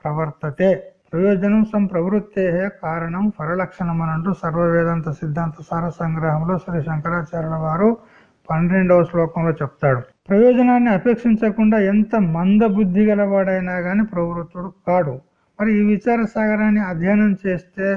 ప్రవర్తతే. ప్రయోజనం సంప్రవృత్తే కారణం పరలక్షణం అని అంటూ సర్వవేదాంత సిద్ధాంత సార సంగ్రహంలో శ్రీ శంకరాచార్యుల వారు పన్నెండవ శ్లోకంలో చెప్తాడు. ప్రయోజనాన్ని అపేక్షించకుండా ఎంత మంద బుద్ధి గలవాడైనా గాని ప్రవృత్తుడు కాడు. మరి ఈ విచార సాగరాన్ని అధ్యయనం చేస్తే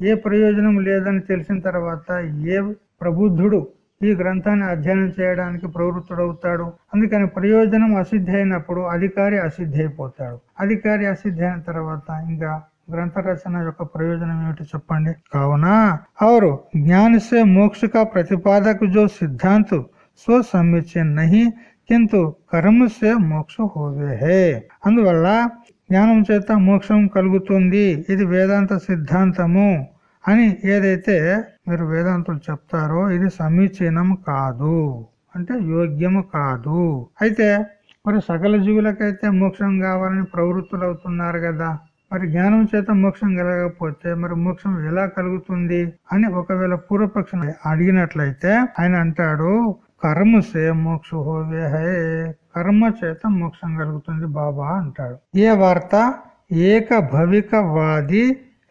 ఏ ప్రయోజనం లేదని తెలిసిన తర్వాత ఏ ప్రబుద్ధుడు ఈ గ్రంథాన్ని అధ్యయనం చేయడానికి ప్రవృత్తుడవుతాడు. అందుకని ప్రయోజనం అసిద్ధి అయినప్పుడు అధికారి అసిద్ధి అయిపోతాడు అధికారి అసిద్ధి అయిన తర్వాత ఇంకా గ్రంథ రచన యొక్క ప్రయోజనం ఏమిటి చెప్పండి? కావున అవరు జ్ఞానసే మోక్షక ప్రతిపాదక జో సిద్ధాంతు సో సమ్మిచన్ నహి కర్మసే మోక్ష హోవే హే అందువల్ల జ్ఞానం చేత మోక్షం కలుగుతుంది. ఇది వేదాంత సిద్ధాంతము. అని ఏదైతే మీరు వేదాంతులు చెప్తారో ఇది సమీచీనం కాదు అంటే యోగ్యము కాదు. అయితే మరి సకల జీవులకైతే మోక్షం కావాలని ప్రవృత్తులు అవుతున్నారు కదా. మరి జ్ఞానం చేత మోక్షం కలగకపోతే మరి మోక్షం ఎలా కలుగుతుంది అని ఒకవేళ పూర్వపక్షం అడిగినట్లయితే ఆయన అంటాడు కర్మ సే మోక్ష హోవే హే కర్మ చేత మోక్షం కలుగుతుంది బాబా అంటాడు. ఏ వార్త? ఏక భవికవాది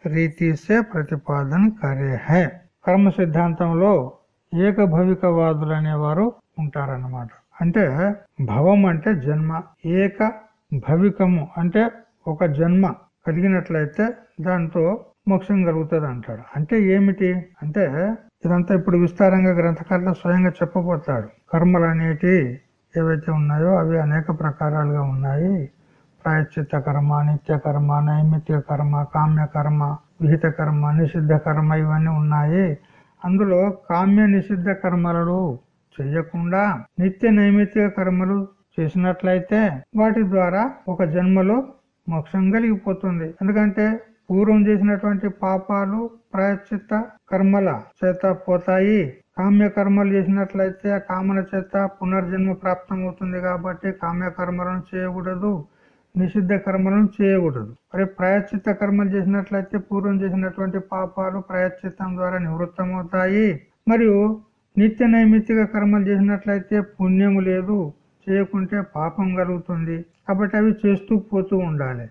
రీతి సే ప్రతిపాదన కరే హై. కర్మ సిద్ధాంతంలో ఏకభవికవాదులు అనేవారు ఉంటారన్నమాట. అంటే భవం అంటే జన్మ. ఏక భవికము అంటే ఒక జన్మ కలిగినట్లయితే దాంతో మోక్షం కలుగుతుంది అంటాడు అంటే ఏమిటి? అంటే ఇదంతా ఇప్పుడు విస్తారంగా గ్రంథకారులు స్వయంగా చెప్పబోతాడు కర్మలు అనేటి ఏవైతే ఉన్నాయో అవి అనేక ప్రకారాలుగా ఉన్నాయి. ప్రాయశ్చిత్త కర్మ నిత్య కర్మ నైమిత్య కర్మ కామ్య కర్మ విహిత కర్మ నిషిద్ధ కర్మ ఇవన్నీ ఉన్నాయి. అందులో కామ్య నిషిద్ధ కర్మలను చేయకుండా నిత్య నైమిత్య కర్మలు చేసినట్లయితే వాటి ద్వారా ఒక జన్మలో మోక్షం కలిగిపోతుంది. ఎందుకంటే పూర్వం చేసినటువంటి పాపాలు ప్రాయశ్చిత్త కర్మల చేత పోతాయి. కామ్య కర్మలు చేసినట్లయితే కామన చేత పునర్జన్మ ప్రాప్తం అవుతుంది కాబట్టి కామ్య కర్మలను చేయకూడదు. నిషిద్ధ కర్మలను చేయకూడదు. మరి ప్రాయశ్చిత్త కర్మలు చేసినట్లయితే పూర్వం చేసినటువంటి పాపాలు ప్రాయశ్చిత్తం ద్వారా నివృత్తమవుతాయి. మరియు నిత్య నైమిత్తిక కర్మలు చేసినట్లయితే పుణ్యము లేదు చేయకుంటే పాపం కలుగుతుంది. కాబట్టి అవి చేస్తూ పోతూ ఉండాలి.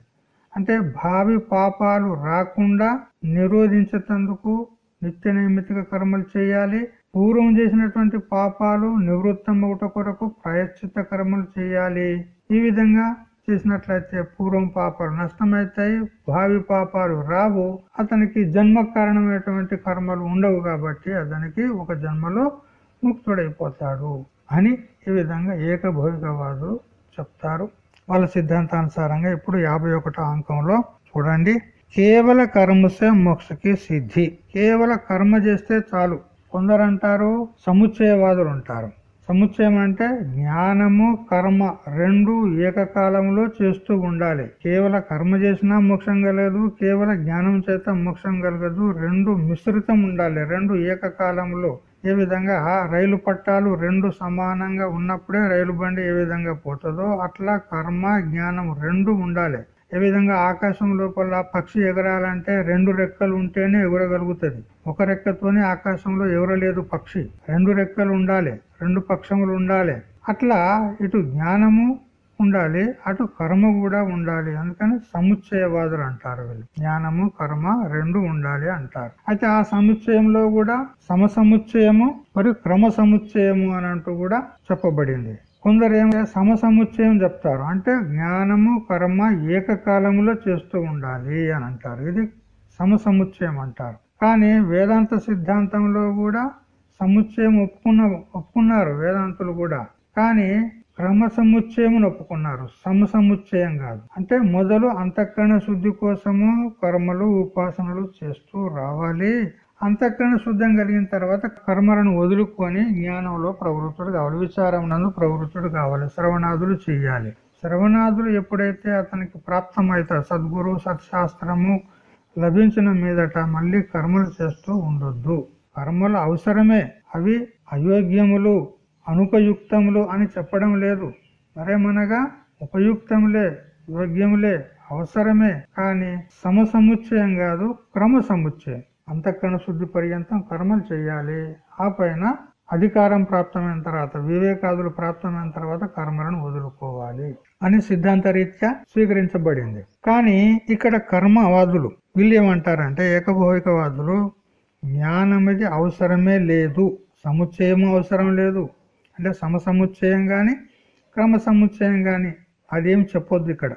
అంటే భావి పాపాలు రాకుండా నిరోధించేందుకు నిత్య నైమిత్తిక కర్మలు చేయాలి. పూర్వం చేసినటువంటి పాపాలు నివృత్తం ఒకట కొరకు ప్రాయశ్చిత్త కర్మలు చేయాలి. ఈ విధంగా చేసినట్లయితే పూర్వం పాపాలు నష్టమవుతాయి భావి పాపాలు రావు. అతనికి జన్మ కారణమైనటువంటి కర్మలు ఉండవు కాబట్టి అతనికి ఒక జన్మలో ముక్తుడైపోతాడు అని ఈ విధంగా ఏకభౌతికవాదులు చెప్తారు. వాళ్ళ సిద్ధాంతానుసారంగా ఇప్పుడు యాభై ఒకటో అంకంలో చూడండి. కేవల కర్మసే మోక్షకి సిద్ధి. కేవల కర్మ చేస్తే చాలు. కొందరు అంటారు సముచ్చయవాదులు ఉంటారు. సముచ్చయం అంటే జ్ఞానము కర్మ రెండు ఏకకాలంలో చేస్తూ ఉండాలి. కేవల కర్మ చేసినా మోక్షం కలగదు కేవల జ్ఞానం చేత మోక్షం కలగదు రెండు మిశ్రితం ఉండాలి రెండు ఏకకాలంలో. ఏ విధంగా? రైలు పట్టాలు రెండు సమానంగా ఉన్నప్పుడే రైలు బండి ఏ విధంగా పోతుందో అట్లా కర్మ జ్ఞానం రెండు ఉండాలి. ఏ విధంగా ఆకాశం లోపల పక్షి ఎగరాలంటే రెండు రెక్కలు ఉంటేనే ఎగరగలుగుతుంది. ఒక రెక్కతోనే ఆకాశంలో ఎగరలేదు పక్షి. రెండు రెక్కలు ఉండాలి రెండు పక్షములు ఉండాలి. అట్లా ఇటు జ్ఞానము ఉండాలి అటు కర్మ కూడా ఉండాలి. అందుకని సముచ్చయవాదులు అంటారు వీళ్ళు. జ్ఞానము కర్మ రెండు ఉండాలి అంటారు. అయితే ఆ సముచ్చయంలో కూడా సమసముచ్చయము మరియు క్రమ సముచ్చయము అని అంటూ కూడా చెప్పబడింది. కొందరు ఏం సమసముచ్చయం చెప్తారు. అంటే జ్ఞానము కర్మ ఏకకాలంలో చేస్తూ ఉండాలి అని అంటారు. ఇది సమసముచ్చయం అంటారు. కానీ వేదాంత సిద్ధాంతంలో కూడా సముచ్చయం ఒప్పుకున్న ఒప్పుకున్నారు వేదాంతులు కూడా. కానీ క్రమ సముచ్చయం ఒప్పుకున్నారు. సమ సముచ్చయం కాదు. అంటే మొదలు అంతఃకరణ శుద్ధి కోసము కర్మలు ఉపాసనలు చేస్తూ రావాలి. అంతఃకరణ శుద్ధం కలిగిన తర్వాత కర్మలను వదులుకొని జ్ఞానంలో ప్రవృత్తుడు కావాలి. విచారం నందు ప్రవృత్తుడు కావాలి. శ్రవణాదులు చేయాలి. శ్రవణాదులు ఎప్పుడైతే అతనికి ప్రాప్తమవుతారు సద్గురు సత్శాస్త్రము లభించిన మీదట మళ్ళీ కర్మలు చేస్తూ ఉండొద్దు. కర్మలు అవసరమే. అవి అయోగ్యములు అనుపయుక్తములు అని చెప్పడం లేదు. మరేమనగా ఉపయుక్తములే యోగ్యములే అవసరమే. కానీ సమసముచ్చయం కాదు క్రమ సముచ్చయం అంతఃకరణ శుద్ధి పర్యంతం కర్మలు చేయాలి. ఆ పైన అధికారం ప్రాప్తమైన తర్వాత వివేకాదులు ప్రాప్తమైన తర్వాత కర్మలను వదులుకోవాలి అని సిద్ధాంతరీత్యా స్వీకరించబడింది. కానీ ఇక్కడ కర్మవాదులు వీళ్ళు ఏమంటారంటే ఏకభౌతికవాదులు జ్ఞానమిది అవసరమే లేదు సముచ్చయము అవసరం లేదు. అంటే సమసముచ్చయం కానీ క్రమ సముచ్చయం గాని అదేం చెప్పొద్దు ఇక్కడ.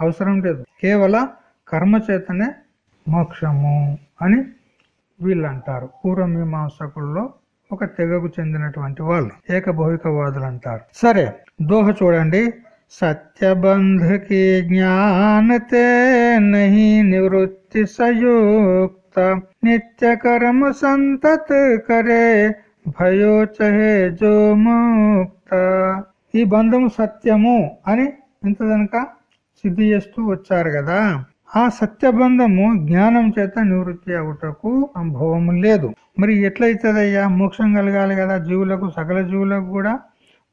అవసరం లేదు. కేవల కర్మ చేతనే మోక్షము అని వీళ్ళు అంటారు పూర్వమీమాంసకుల్లో ఒక తెగకు చెందినటువంటి వాళ్ళు ఏకభౌవికవాదులు అంటారు సరే దోహ చూడండి. సత్యబంధకి జ్ఞానతే నహి నివృత్తి సయుక్త. నిత్య కర్మ సంతత్ కరే భయో చహే జో ముక్త. ఈ బంధం సత్యము అని ఇంత కనుక సిద్ధి చేస్తూ వచ్చారు కదా. ఆ సత్యబంధము జ్ఞానం చేత నివృత్తి అవుటకు అనుభవము లేదు. మరి ఎట్లయితుందయ్యా? మోక్షం కలగాలి కదా జీవులకు సకల జీవులకు కూడా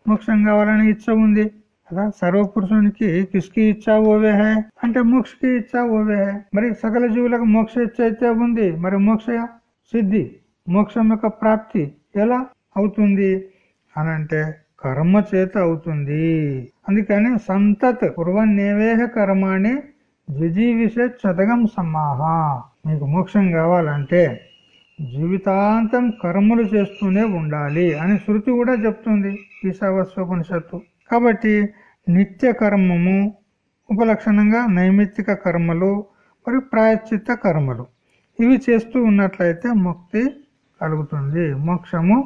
మోక్షం కావాలని ఇచ్చ ఉంది. కదా? సర్వపురుషునికి కిస్కి ఇచ్చా ఓవే హే? అంటే మోక్షకి ఇచ్చా ఓవే హే. మరి సకల జీవులకు మోక్ష ఇచ్చ అయితే ఉంది. మరి మోక్ష సిద్ధి మోక్షం యొక్క ప్రాప్తి ఎలా అవుతుంది? అనంటే కర్మ చేత అవుతుంది. అందుకని సంతత్ పూర్వన్నేవేహ కర్మాణి ద్విజీవిషే చదగం సమాహ మీకు మోక్షం కావాలంటే జీవితాంతం కర్మలు చేస్తూనే ఉండాలి అని శృతి కూడా చెప్తుంది ఈశావస్వపనిషత్తు కాబట్టి నిత్య కర్మము ఉపలక్షణంగా నైమిత్తిక కర్మలు మరియు ప్రాయశ్చిత్త కర్మలు. ఇవి చేస్తూ ఉన్నట్లయితే ముక్తి కలుగుతుంది మోక్షము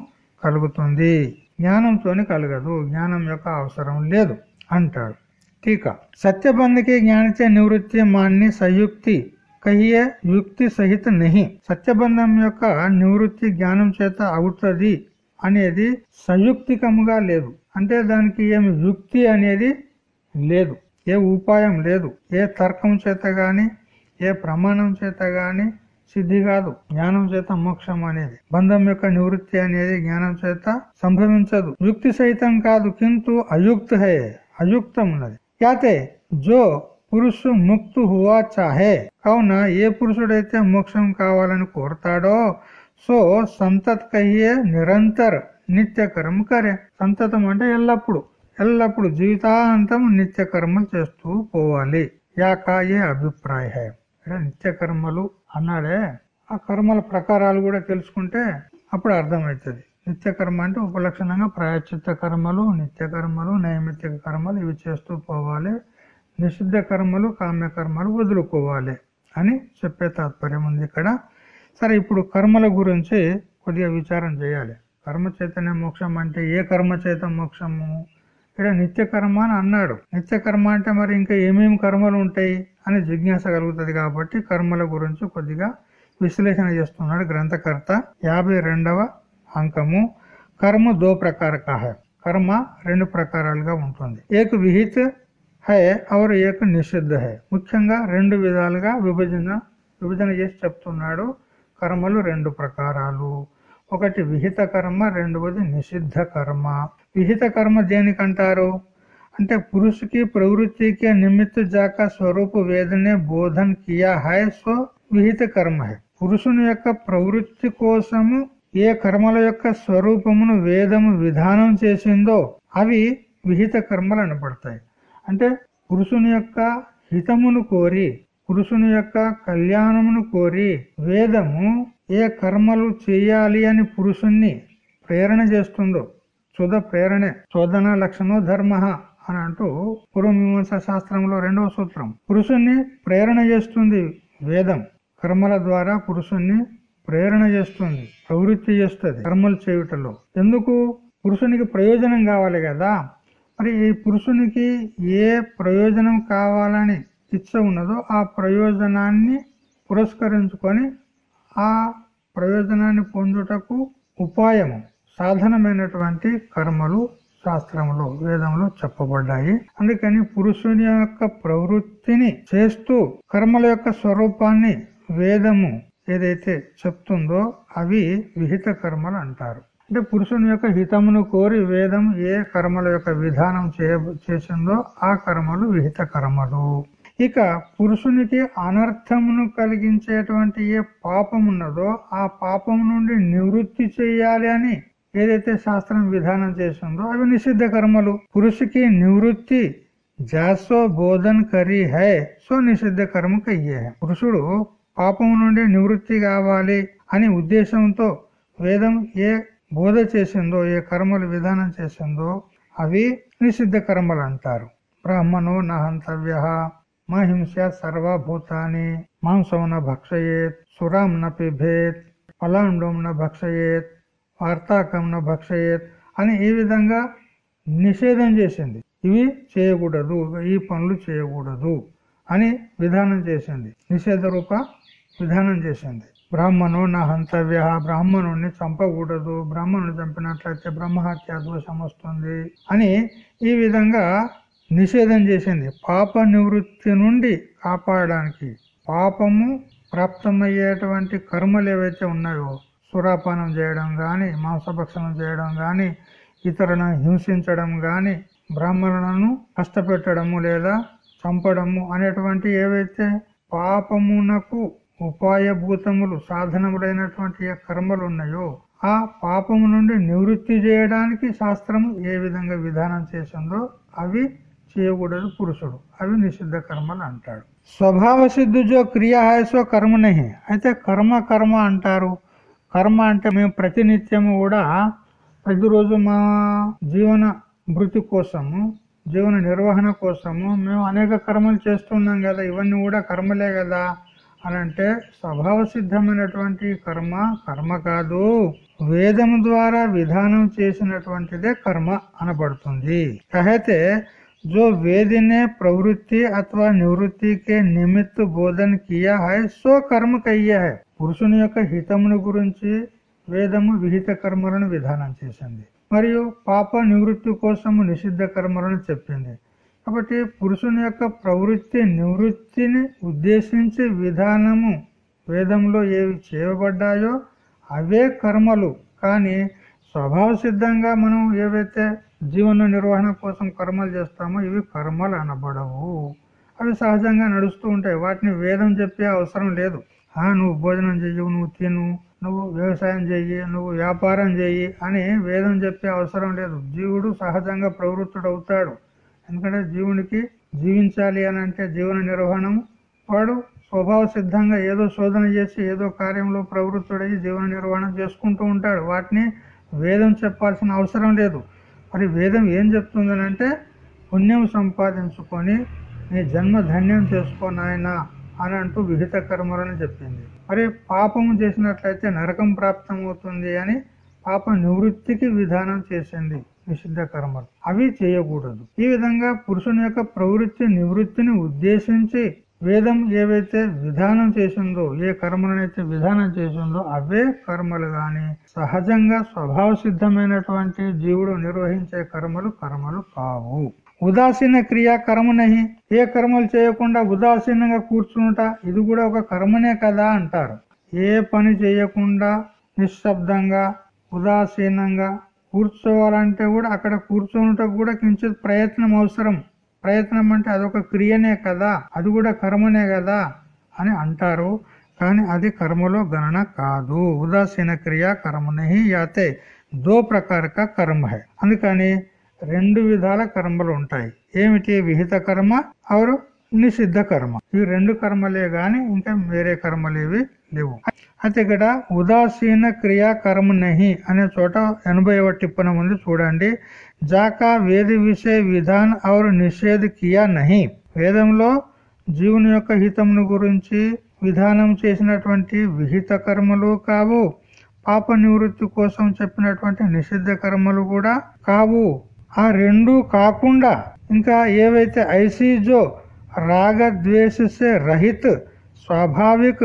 కలుగుతుంది. జ్ఞానంతోని కలగదు జ్ఞానం యొక్క అవసరం లేదు అంటాడు టీకా సత్యబంధకి జ్ఞానిచే నివృత్తి మాన్ని సయుక్తి కహియే యుక్తి సహిత నహి సత్యబంధం యొక్క నివృత్తి జ్ఞానం చేత అవుతుంది అనేది సయుక్తికముగా లేదు అంటే దానికి ఏమి యుక్తి అనేది లేదు ఏ ఉపాయం లేదు ఏ తర్కం చేత గాని ఏ ప్రమాణం చేత గాని సిద్ధి కాదు జ్ఞానం చేత మోక్షం అనేది బంధం యొక్క నివృత్తి అనేది జ్ఞానం చేత సంభవించదు యుక్తి సహితం కాదు కింటు అయుక్త హే అయుక్తం ఉన్నది యాతే జో పురుషు ముక్తు హువా చాహే కావున ఏ పురుషుడైతే మోక్షం కావాలని కోరుతాడో సో సంతత్ కయ్యే నిరంతర్ నిత్య కర్మ కరే సంతతం అంటే ఎల్లప్పుడు ఎల్లప్పుడు జీవితాంతం నిత్య కర్మలు చేస్తూ పోవాలి యాక ఏ అభిప్రాయ అంటే నిత్య కర్మలు అన్నాడే ఆ కర్మల ప్రకారాలు కూడా తెలుసుకుంటే అప్పుడు అర్థమవుతుంది నిత్య కర్మ అంటే ఉపలక్షణంగా ప్రాయశ్చిత్త కర్మలు నిత్య కర్మలు నైమిత్తిక కర్మలు ఇవి చేస్తూ పోవాలి. నిషిద్ధ కర్మలు కామ్య కర్మలు వదులుకోవాలి అని చెప్పే తాత్పర్యం ఉంది ఇక్కడ. సరే ఇప్పుడు కర్మల గురించి కొద్దిగా విచారం చేయాలి. కర్మ చైతన్య మోక్షం అంటే ఏ కర్మ చేత మోక్షము? ఇక్కడ నిత్య కర్మ అని అన్నాడు. నిత్య కర్మ అంటే మరి ఇంకా ఏమేమి కర్మలు ఉంటాయి అని జిజ్ఞాస కలుగుతుంది కాబట్టి కర్మల గురించి కొద్దిగా విశ్లేషణ చేస్తున్నాడు గ్రంథకర్త. యాభై రెండవ అంకము కర్మ దో ప్రకారక కర్మ రెండు ప్రకారాలుగా ఉంటుంది. ఏక విహిత్ హై అవర్ ఏక నిషిద్ధ హై. ముఖ్యంగా రెండు విధాలుగా విభజన విభజన చేసి చెప్తున్నాడు కర్మలు రెండు ప్రకారాలు. ఒకటి విహిత కర్మ రెండవది నిషిద్ధ కర్మ. విహిత కర్మ దేనికంటారు? అంటే పురుషుకి ప్రవృత్తికి నిమిత్త జాక స్వరూప వేదనే బోధన్ కియా హై సో విహిత కర్మ హై. పురుషుని యొక్క ప్రవృత్తి కోసము ఏ కర్మల యొక్క స్వరూపమును వేదము విధానం చేసిందో అవి విహిత కర్మలు అనబడతాయి. అంటే పురుషుని యొక్క హితమును కోరి పురుషుని యొక్క కళ్యాణమును కోరి వేదము ఏ కర్మలు చేయాలి అని పురుషుణ్ణి ప్రేరణ చేస్తుందో చుద ప్రేరణే చోదన లక్షణో ధర్మ అని అంటూ పూర్వమీమాంస శాస్త్రంలో రెండవ సూత్రం. పురుషుణ్ణి ప్రేరణ చేస్తుంది వేదం. కర్మల ద్వారా పురుషుణ్ణి ప్రేరణ చేస్తుంది ప్రవృత్తి చేస్తుంది కర్మలు చేయుటలో. ఎందుకు? పురుషునికి ప్రయోజనం కావాలి కదా. మరి ఈ పురుషునికి ఏ ప్రయోజనం కావాలని ఇచ్చ ఉన్నదో ఆ ప్రయోజనాన్ని పురస్కరించుకొని ఆ ప్రయోజనాన్ని పొందుటకు ఉపాయము సాధనమైనటువంటి కర్మలు శాస్త్రంలో వేదంలో చెప్పబడ్డాయి. అందుకని పురుషుని యొక్క ప్రవృత్తిని చేస్తూ కర్మల యొక్క స్వరూపాన్ని వేదము ఏదైతే చెప్తుందో అవి విహిత కర్మలు అంటారు. అంటే పురుషుని యొక్క హితమును కోరి వేదం ఏ కర్మల యొక్క విధానం చేసిందో ఆ కర్మలు విహిత కర్మలు. ఇక పురుషునికి అనర్థమును కలిగించేటువంటి ఏ పాపం ఉన్నదో ఆ పాపం నుండి నివృత్తి చేయాలి అని ఏదైతే శాస్త్రం విధానం చేసిందో అవి నిషిద్ధ కర్మలు. పురుషుకి నివృత్తి జాసో బోధన్ కరీ హై సో నిషిద్ధ కర్మ కయ్యే. పురుషుడు పాపం నుండి నివృత్తి కావాలి అని ఉద్దేశంతో వేదం ఏ బోధ చేసిందో ఏ కర్మలు విధానం చేసిందో అవి నిషిద్ధ కర్మలు అంటారు. బ్రాహ్మణో నహంతవ్య మా హింస సర్వభూతాన్ని మాంసం న భక్షయేత్ సురాం న పిభేత్ న భక్షయేత్ వార్తాకం న భక్షయేత్ అని ఈ విధంగా నిషేధం చేసింది. ఇవి చేయకూడదు ఈ పనులు చేయకూడదు అని విధానం చేసింది. నిషేధ రూప విధానం చేసింది. బ్రాహ్మణు నా హంతవ్య బ్రాహ్మణుణ్ణి చంపకూడదు బ్రాహ్మణుని చంపినట్లయితే బ్రహ్మహత్య దోషం వస్తుంది అని ఈ విధంగా నిషేధం చేసింది. పాప నివృత్తి నుండి కాపాడడానికి పాపము ప్రాప్తమయ్యేటువంటి కర్మలు ఏవైతే ఉన్నాయో సురాపానం చేయడం కానీ మాంసభక్షణం చేయడం కానీ ఇతరులను హింసించడం కానీ బ్రాహ్మణులను కష్టపెట్టడము లేదా చంపడము అనేటువంటి ఏవైతే పాపమునకు ఉపాయభూతములు సాధనములైనటువంటి కర్మలు ఉన్నాయో ఆ పాపము నుండి నివృత్తి చేయడానికి శాస్త్రము ఏ విధంగా విధానం చేసిందో అవి చేయకూడదు పురుషుడు. అవి నిషిద్ధ కర్మలు అంటాడు. స్వభావ సిద్ధు జో క్రియ హాయసో కర్మ నహి. అయితే కర్మ కర్మ అంటారు. కర్మ అంటే మేము ప్రతినిత్యము కూడా ప్రతిరోజు మా జీవన మృతి కోసము జీవన నిర్వహణ కోసము మేము అనేక కర్మలు చేస్తున్నాం కదా. ఇవన్నీ కూడా కర్మలే కదా. అని అంటే స్వభావ సిద్ధమైనటువంటి కర్మ కర్మ కాదు వేదం ద్వారా విధానం చేసినటువంటిదే కర్మ అనబడుతుంది కహతే जो वेद ने प्रवृत्ति अथवा निवृत्ति के निमित्त బోధన కియా హై సో కర్మ కయ్యా హై పురుషుని యొక్క హితమును గురించి వేదము విహిత కర్మలను విధానం చేసింది మరియు పాప నివృత్తి కోసము నిషిద్ధ కర్మలను చెప్పింది కాబట్టి పురుషుని యొక్క ప్రవృత్తి నివృత్తిని ఉద్దేశించి విధానము వేదంలో ఏవి చేయబడ్డాయో అవే కర్మలు. కానీ స్వభావ సిద్ధంగా మనం ఏవైతే జీవన నిర్వహణ కోసం కర్మలు చేస్తామో ఇవి కర్మలు అనబడవు. అవి సహజంగా నడుస్తూ ఉంటాయి. వాటిని వేదం చెప్పే అవసరం లేదు. ఆ నువ్వు భోజనం చెయ్యవు నువ్వు తిను నువ్వు వ్యవసాయం చెయ్యి నువ్వు వ్యాపారం చెయ్యి అని వేదం చెప్పే అవసరం లేదు. జీవుడు సహజంగా ప్రవృత్తుడు అవుతాడు ఎందుకంటే జీవునికి జీవించాలి అని అంటే జీవన నిర్వహణం వాడు స్వభావ సిద్ధంగా ఏదో శోధన చేసి ఏదో కార్యంలో ప్రవృత్తుడై జీవన నిర్వహణ చేసుకుంటూ ఉంటాడు. వాటిని వేదం చెప్పాల్సిన అవసరం లేదు. మరి వేదం ఏం చెప్తుందనంటే పుణ్యం సంపాదించుకొని నీ జన్మ ధన్యం చేసుకో నాయన అని అంటూ విహిత కర్మలను చెప్పింది. మరి పాపము చేసినట్లయితే నరకం ప్రాప్తమవుతుంది అని పాప నివృత్తికి విధానం చేసింది. నిషిద్ధ కర్మలు అవి చేయకూడదు. ఈ విధంగా పురుషుని యొక్క ప్రవృత్తి నివృత్తిని ఉద్దేశించి వేదం ఏవైతే విధానం చేసిందో ఏ కర్మలనైతే విధానం చేసిందో అవే కర్మలు గాని సహజంగా స్వభావ సిద్ధమైనటువంటి జీవుడు నిర్వహించే కర్మలు కర్మలు కావు. ఉదాసీన క్రియా కర్మనహి ఏ కర్మలు చేయకుండా ఉదాసీనంగా కూర్చునుట ఇది కూడా ఒక కర్మనే కదా అంటారు. ఏ పని చేయకుండా నిశ్శబ్దంగా ఉదాసీనంగా కూర్చోవాలంటే కూడా అక్కడ కూర్చోనుటకు కూడా కించిత్ ప్రయత్నం అవసరం. ప్రయత్నం అంటే అదొక క్రియనే కదా అది కూడా కర్మనే కదా అని అంటారు. కానీ అది కర్మలో గణన కాదు. ఉదాసీన క్రియ కర్మని యాతే. దో ప్రకారక కర్మ హై. అందుకని రెండు విధాల కర్మలు ఉంటాయి. ఏమిటి? విహిత కర్మ అవరు నిషిద్ధ కర్మ. ఈ రెండు కర్మలే గాని ఇంకా వేరే కర్మలేవి లేవు. అయితే ఇక్కడ ఉదాసీన క్రియాకరము నహి అనే చోట ఎనభై టిప్పణం ఉంది చూడండి. జాకా వేద విషయ విధాన్ అవర్ నిషేధ కియా నహి. వేదంలో జీవుని యొక్క హితమును గురించి విధానం చేసినటువంటి విహిత కర్మలు కావు. పాప నివృత్తి కోసం చెప్పినటువంటి నిషిద్ధ కర్మలు కూడా కావు. ఆ రెండు కాకుండా ఇంకా ఏవైతే ఐసీజో రాగ రహిత్ స్వాభావిక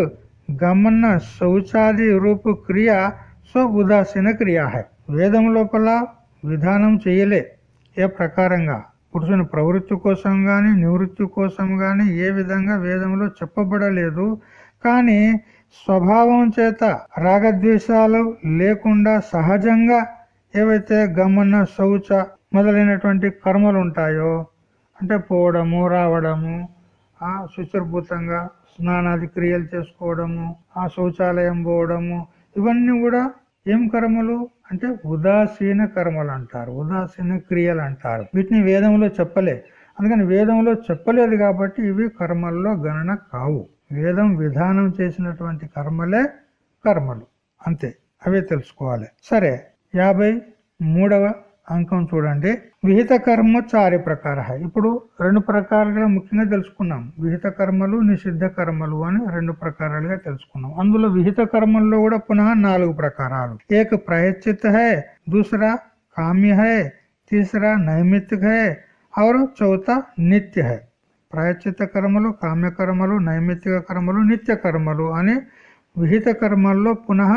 గమన శౌచాది రూప క్రియ సో ఉదాసీన క్రియ హై. వేదం లోపల విధానం చేయలే ఏ ప్రకారంగా? పురుషుని ప్రవృత్తి కోసం కానీ నివృత్తి కోసం కానీ ఏ విధంగా వేదంలో చెప్పబడలేదు. కానీ స్వభావం చేత రాగద్వేషాలు లేకుండా సహజంగా ఏవైతే గమన శౌచ మొదలైనటువంటి కర్మలు ఉంటాయో అంటే పోవడము రావడము ఆ శుచిర్భూతంగా స్నానాది క్రియలు చేసుకోవడము ఆ శౌచాలయం పోవడము ఇవన్నీ కూడా ఏం కర్మలు? అంటే ఉదాసీన కర్మలు అంటారు ఉదాసీన క్రియలు అంటారు. వీటిని వేదంలో చెప్పలే. అందుకని వేదంలో చెప్పలేదు కాబట్టి ఇవి కర్మల్లో గణన కావు. వేదం విధానం చేసినటువంటి కర్మలే కర్మలు. అంతే. అవే తెలుసుకోవాలి. సరే. యాభై మూడవ అంకం చూడండి. విహిత కర్మ చారి ప్రకార ఇప్పుడు రెండు ప్రకారాలుగా ముఖ్యంగా తెలుసుకున్నాం. విహిత కర్మలు నిషిద్ధ కర్మలు అని రెండు ప్రకారాలుగా తెలుసుకున్నాం. అందులో విహిత కర్మల్లో కూడా పునః నాలుగు ప్రకారాలు. ఏక ప్రయచిత్ హై దూసరా కామ్య హై తీసరా నైమిత్తిక హై ఆరు చౌత నిత్య హే. ప్రాయచిత కర్మలు కామ్య కర్మలు నైమిత్తిక కర్మలు నిత్య కర్మలు అని విహిత కర్మల్లో పునః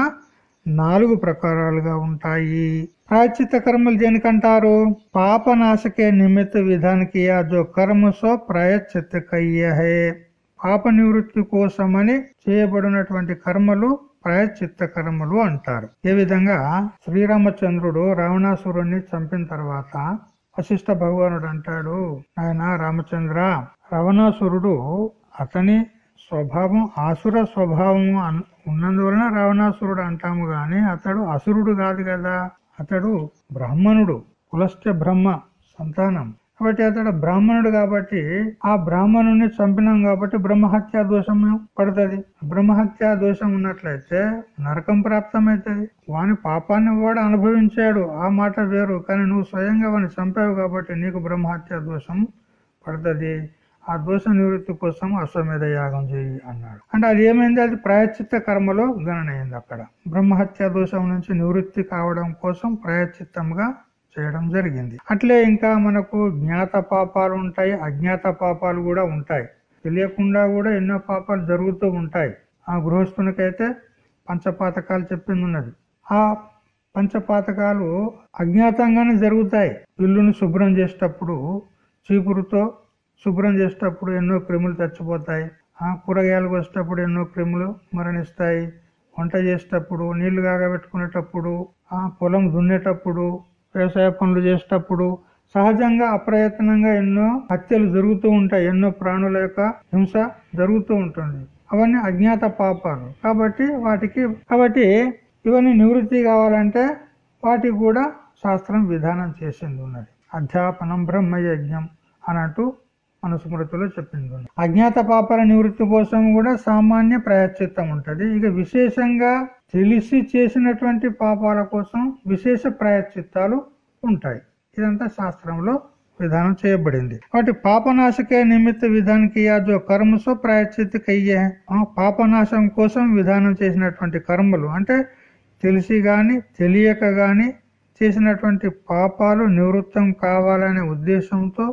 నాలుగు ప్రకారాలుగా ఉంటాయి. ప్రాయచిత కర్మలు దేనికంటారు పాపనాశకే నిమిత్త విధానికి జో కర్మ సో ప్రాయచిత హే పాప నివృత్తి కోసమని చేయబడినటువంటి కర్మలు ప్రాయచిత్త కర్మలు అంటారు. ఏ విధంగా? శ్రీరామచంద్రుడు రావణాసురుణ్ణి చంపిన తర్వాత వశిష్ఠ భగవానుడు అంటాడు ఆయన రామచంద్ర రావణాసురుడు అతని స్వభావం ఆసుర స్వభావం ఉన్నందువలన రావణాసురుడు అంటాము గాని అతడు అసురుడు కాదు కదా. అతడు బ్రాహ్మణుడు కులస్థ బ్రహ్మ సంతానం. కాబట్టి అతడు బ్రాహ్మణుడు కాబట్టి ఆ బ్రాహ్మణుని చంపినాం కాబట్టి బ్రహ్మహత్యా దోషం పడుతుంది. బ్రహ్మహత్యా దోషం ఉన్నట్లయితే నరకం ప్రాప్తమవుతుంది. వాని పాపాన్ని కూడా అనుభవించాడు. ఆ మాట వేరు. కానీ నువ్వు స్వయంగా వాని చంపావు కాబట్టి నీకు బ్రహ్మహత్యా దోషం పడుతుంది. దోష నివృత్తి కోసం అశ్వమేధ యాగం చేయి అన్నాడు. అంటే అది ఏమైంది? అది ప్రాయచిత్త కర్మలో గణనైంది అక్కడ. బ్రహ్మహత్య దోషం నుంచి నివృత్తి కావడం కోసం ప్రాయచిత్తంగా చేయడం జరిగింది. అట్లే ఇంకా మనకు జ్ఞాత పాపాలు ఉంటాయి అజ్ఞాత పాపాలు కూడా ఉంటాయి. తెలియకుండా కూడా ఎన్నో పాపాలు జరుగుతూ ఉంటాయి. ఆ గృహస్థునికైతే పంచపాతకాలు చెప్పింది ఉన్నది. ఆ పంచపాతకాలు అజ్ఞాతంగానే జరుగుతాయి. ఇల్లును శుభ్రం చేసేటప్పుడు చీపురుతో శుభ్రం చేసేటప్పుడు ఎన్నో క్రిములు చచ్చిపోతాయి. ఆ కూరగాయలు వచ్చేటప్పుడు ఎన్నో క్రిములు మరణిస్తాయి. వంట చేసేటప్పుడు నీళ్ళు కాగబెట్టుకునేటప్పుడు ఆ పొలం దున్నేటప్పుడు వ్యవసాయ పనులు చేసేటప్పుడు సహజంగా అప్రయత్నంగా ఎన్నో హత్యలు జరుగుతూ ఉంటాయి. ఎన్నో ప్రాణుల యొక్క హింస జరుగుతూ ఉంటుంది. అవన్నీ అజ్ఞాత పాపాలు. కాబట్టి వాటికి కాబట్టి ఇవన్నీ నివృత్తి కావాలంటే వాటికి కూడా శాస్త్రం విధానం చేసింది ఉన్నది. అధ్యాపనం బ్రహ్మ యజ్ఞం అన్నట్టు మనుస్మృతిలో చెప్పింది. అజ్ఞాత పాపాల నివృత్తి కోసం కూడా సామాన్య ప్రాయశ్చిత్తం ఉంటుంది. ఇక విశేషంగా తెలిసి చేసినటువంటి పాపాల కోసం విశేష ప్రాయశ్చిత్తాలు ఉంటాయి. ఇదంతా శాస్త్రంలో విధానం చేయబడింది. కాబట్టి పాపనాశకే నిమిత్త విధానికి యాజో కర్మసో ప్రాయశ్చిత్తి కయ్యే పాపనాశం కోసం విధానం చేసినటువంటి కర్మలు. అంటే తెలిసి గాని తెలియక గాని చేసినటువంటి పాపాలు నివృత్తం కావాలనే ఉద్దేశంతో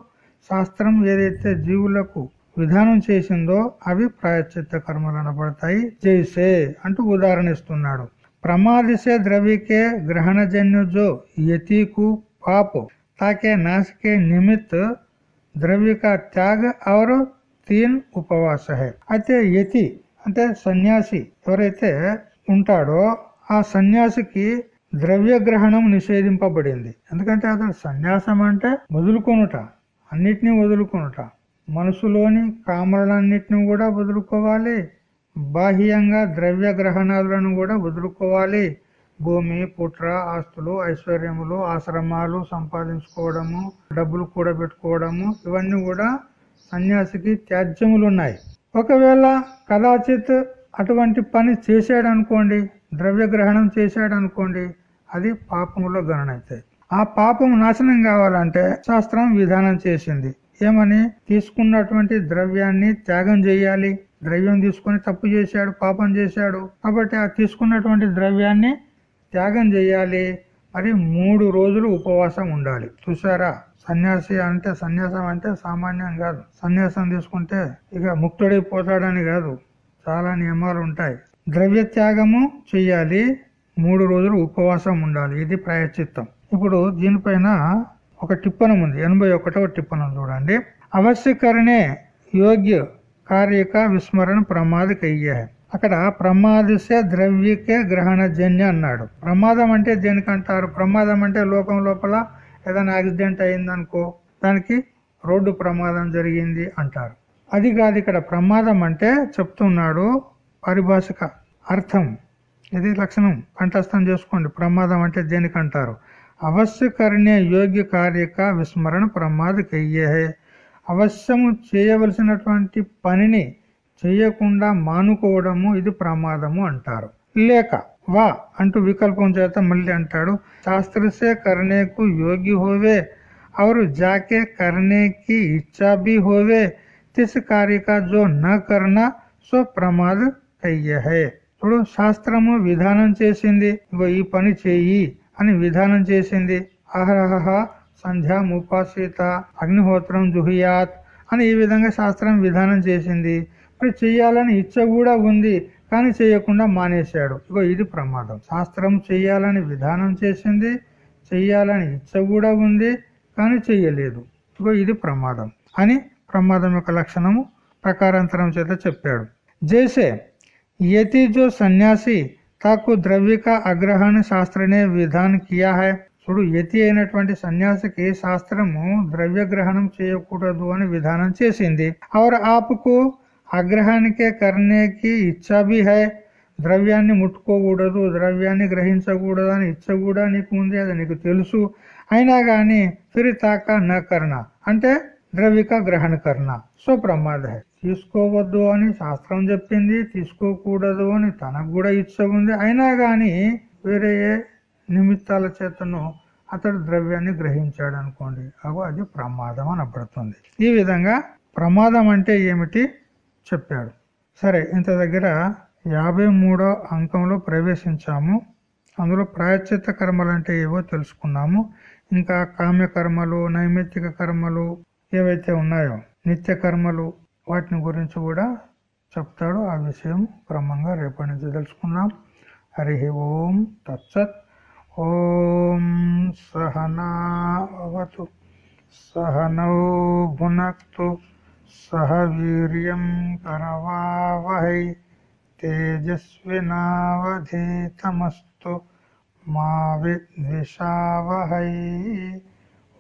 శాస్త్రం ఏదైతే జీవులకు విధానం చేసిందో అవి ప్రాయశ్చిత్త కర్మలు అనబడతాయి. చేసే అంటూ ఉదాహరణ ఇస్తున్నాడు ప్రమాదిసే ద్రవికే గ్రహణజన్యుజో యతీకు పాపు. పాప తాకే నాసికే నిమిత్ ద్రవ్య కా త్యాగ అవరు తీన్ ఉపవాస అయితే యతి అంటే సన్యాసి ఎవరైతే ఉంటాడో ఆ సన్యాసికి ద్రవ్య గ్రహణం నిషేధింపబడింది. ఎందుకంటే అతడు సన్యాసం అంటే వదులుకొనుట అన్నిటినీ వదులుకునుట. మనసులోని కామలన్నిటిని కూడా వదులుకోవాలి. బాహ్యంగా ద్రవ్య గ్రహణాలను కూడా వదులుకోవాలి. భూమి పుట్ర ఆస్తులు ఐశ్వర్యములు ఆశ్రమాలు సంపాదించుకోవడము డబ్బులు కూడబెట్టుకోవడము ఇవన్నీ కూడా సన్యాసికి త్యాజ్యములు ఉన్నాయి ఒకవేళ కదాచిత్ అటువంటి పని చేశాడనుకోండి ద్రవ్య గ్రహణం చేశాడనుకోండి అది పాపములో గణన అవుతాయి ఆ పాపం నాశనం కావాలంటే శాస్త్రం విధానం చేసింది. ఏమని? తీసుకున్నటువంటి ద్రవ్యాన్ని త్యాగం చేయాలి. ద్రవ్యం తీసుకొని తప్పు చేశాడు పాపం చేశాడు. కాబట్టి ఆ తీసుకున్నటువంటి ద్రవ్యాన్ని త్యాగం చేయాలి. మరి మూడు రోజులు ఉపవాసం ఉండాలి. చూసారా సన్యాసి అంటే సన్యాసం అంటే సామాన్యం కాదు. సన్యాసం తీసుకుంటే ఇక ముక్తుడైపోతాడని కాదు. చాలా నియమాలు ఉంటాయి. ద్రవ్య త్యాగము చెయ్యాలి మూడు రోజులు ఉపవాసం ఉండాలి. ఇది ప్రాయశ్చిత్తం. ఇప్పుడు దీనిపైన ఒక టిప్పణం ఉంది. ఎనభై ఒకటవ టిప్పనం చూడండి. అవశ్యకరణే యోగ్య కార్యక విస్మరణ ప్రమాదకయ్యే. అక్కడ ప్రమాదిసే ద్రవ్యకే గ్రహణజన్య అన్నాడు. ప్రమాదం అంటే దేనికంటారు? ప్రమాదం అంటే లోకం లోపల ఏదైనా యాక్సిడెంట్ అయిందనుకో దానికి రోడ్డు ప్రమాదం జరిగింది అంటారు. అది కాదు ఇక్కడ ప్రమాదం అంటే చెప్తున్నాడు పారిభాషిక అర్థం. ఇది లక్షణం. కంఠస్థం చేసుకోండి. ప్రమాదం అంటే దేనికంటారు? అవశ్య యోగ్య కార్యక విస్మరణ ప్రమాద కయ్యే అవశ్యము చేయవలసినటువంటి పనిని చేయకుండా మానుకోవడము ఇది ప్రమాదము అంటారు। లేక వా అంటూ వికల్పం చేత మళ్ళీ అంటాడు శాస్త్రసే కరణేకు యోగి హోవే అవరు జాకే కరణేకి ఇచ్చాబి హోవే తిస్ కార్యక జో న కరణ సో ప్రమాద కయ్యే ఇప్పుడు శాస్త్రము విధానం చేసింది ఇగో ఈ పని చేయి అని విధానం చేసింది. అహరహ సంధ్యాముపాసీత అగ్నిహోత్రం జుహియాత్ అని ఈ విధంగా శాస్త్రం విధానం చేసింది. ఇప్పుడు చెయ్యాలని ఇచ్చ కూడా ఉంది కానీ చేయకుండా మానేశాడు. ఇగో ఇది ప్రమాదం. శాస్త్రం చెయ్యాలని విధానం చేసింది చెయ్యాలని ఇచ్చ కూడా ఉంది కానీ చెయ్యలేదు. ఇగో ఇది ప్రమాదం అని ప్రమాదం యొక్క లక్షణము ప్రకారాంతరం చేత చెప్పాడు. జైసే యతి జో సన్యాసి తాకు ద్రవ్యక అగ్రహణ శాస్త్రనే విధాన్ కియా హై చూడు యతి అయినటువంటి సన్యాసికి శాస్త్రము ద్రవ్యగ్రహణం చేయకూడదు అని విధానం చేసింది और आपको అగ్రహానికే కర్ణేకి ఇచ్చా బి హై ద్రవ్యాన్ని ముట్టుకోకూడదు ద్రవ్యాన్ని గ్రహించకూడదు అని ఇచ్చ కూడా నీకు ఉంది అది నీకు తెలుసు అయినా గాని ఫిరి తాక న కర్ణ అంటే ద్రవిక గ్రహణ కర్ణ సో ప్రమాద హై తీసుకోవద్దు అని శాస్త్రం చెప్పింది తీసుకోకూడదు అని తనకు కూడా ఇచ్చ ఉంది. అయినా కానీ వేరే ఏ నిమిత్తాల చేతను అతడు ద్రవ్యాన్ని గ్రహించాడు అనుకోండి. అగో అది ప్రమాదం అనబడుతుంది ఈ విధంగా ప్రమాదం అంటే ఏమిటి చెప్పాడు. సరే ఇంత దగ్గర యాభై మూడో అంకంలో ప్రవేశించాము. అందులో ప్రాయశ్చిత్త కర్మలు అంటే ఏవో తెలుసుకున్నాము. ఇంకా కామ్య కర్మలు నైమిత్తిక కర్మలు ఏవైతే ఉన్నాయో నిత్య కర్మలు వాటిని గురించి కూడా చెప్తాడు. ఆ విషయం క్రమంగా రేపటి నుంచి తెలుసుకుందాం. హరి ఓం తత్సత్. ఓం సహనావతు సహనౌ భునక్తు. సహ వీర్యం కరవావహై. తేజస్వినావధీతమస్తు. మా విద్విషావహై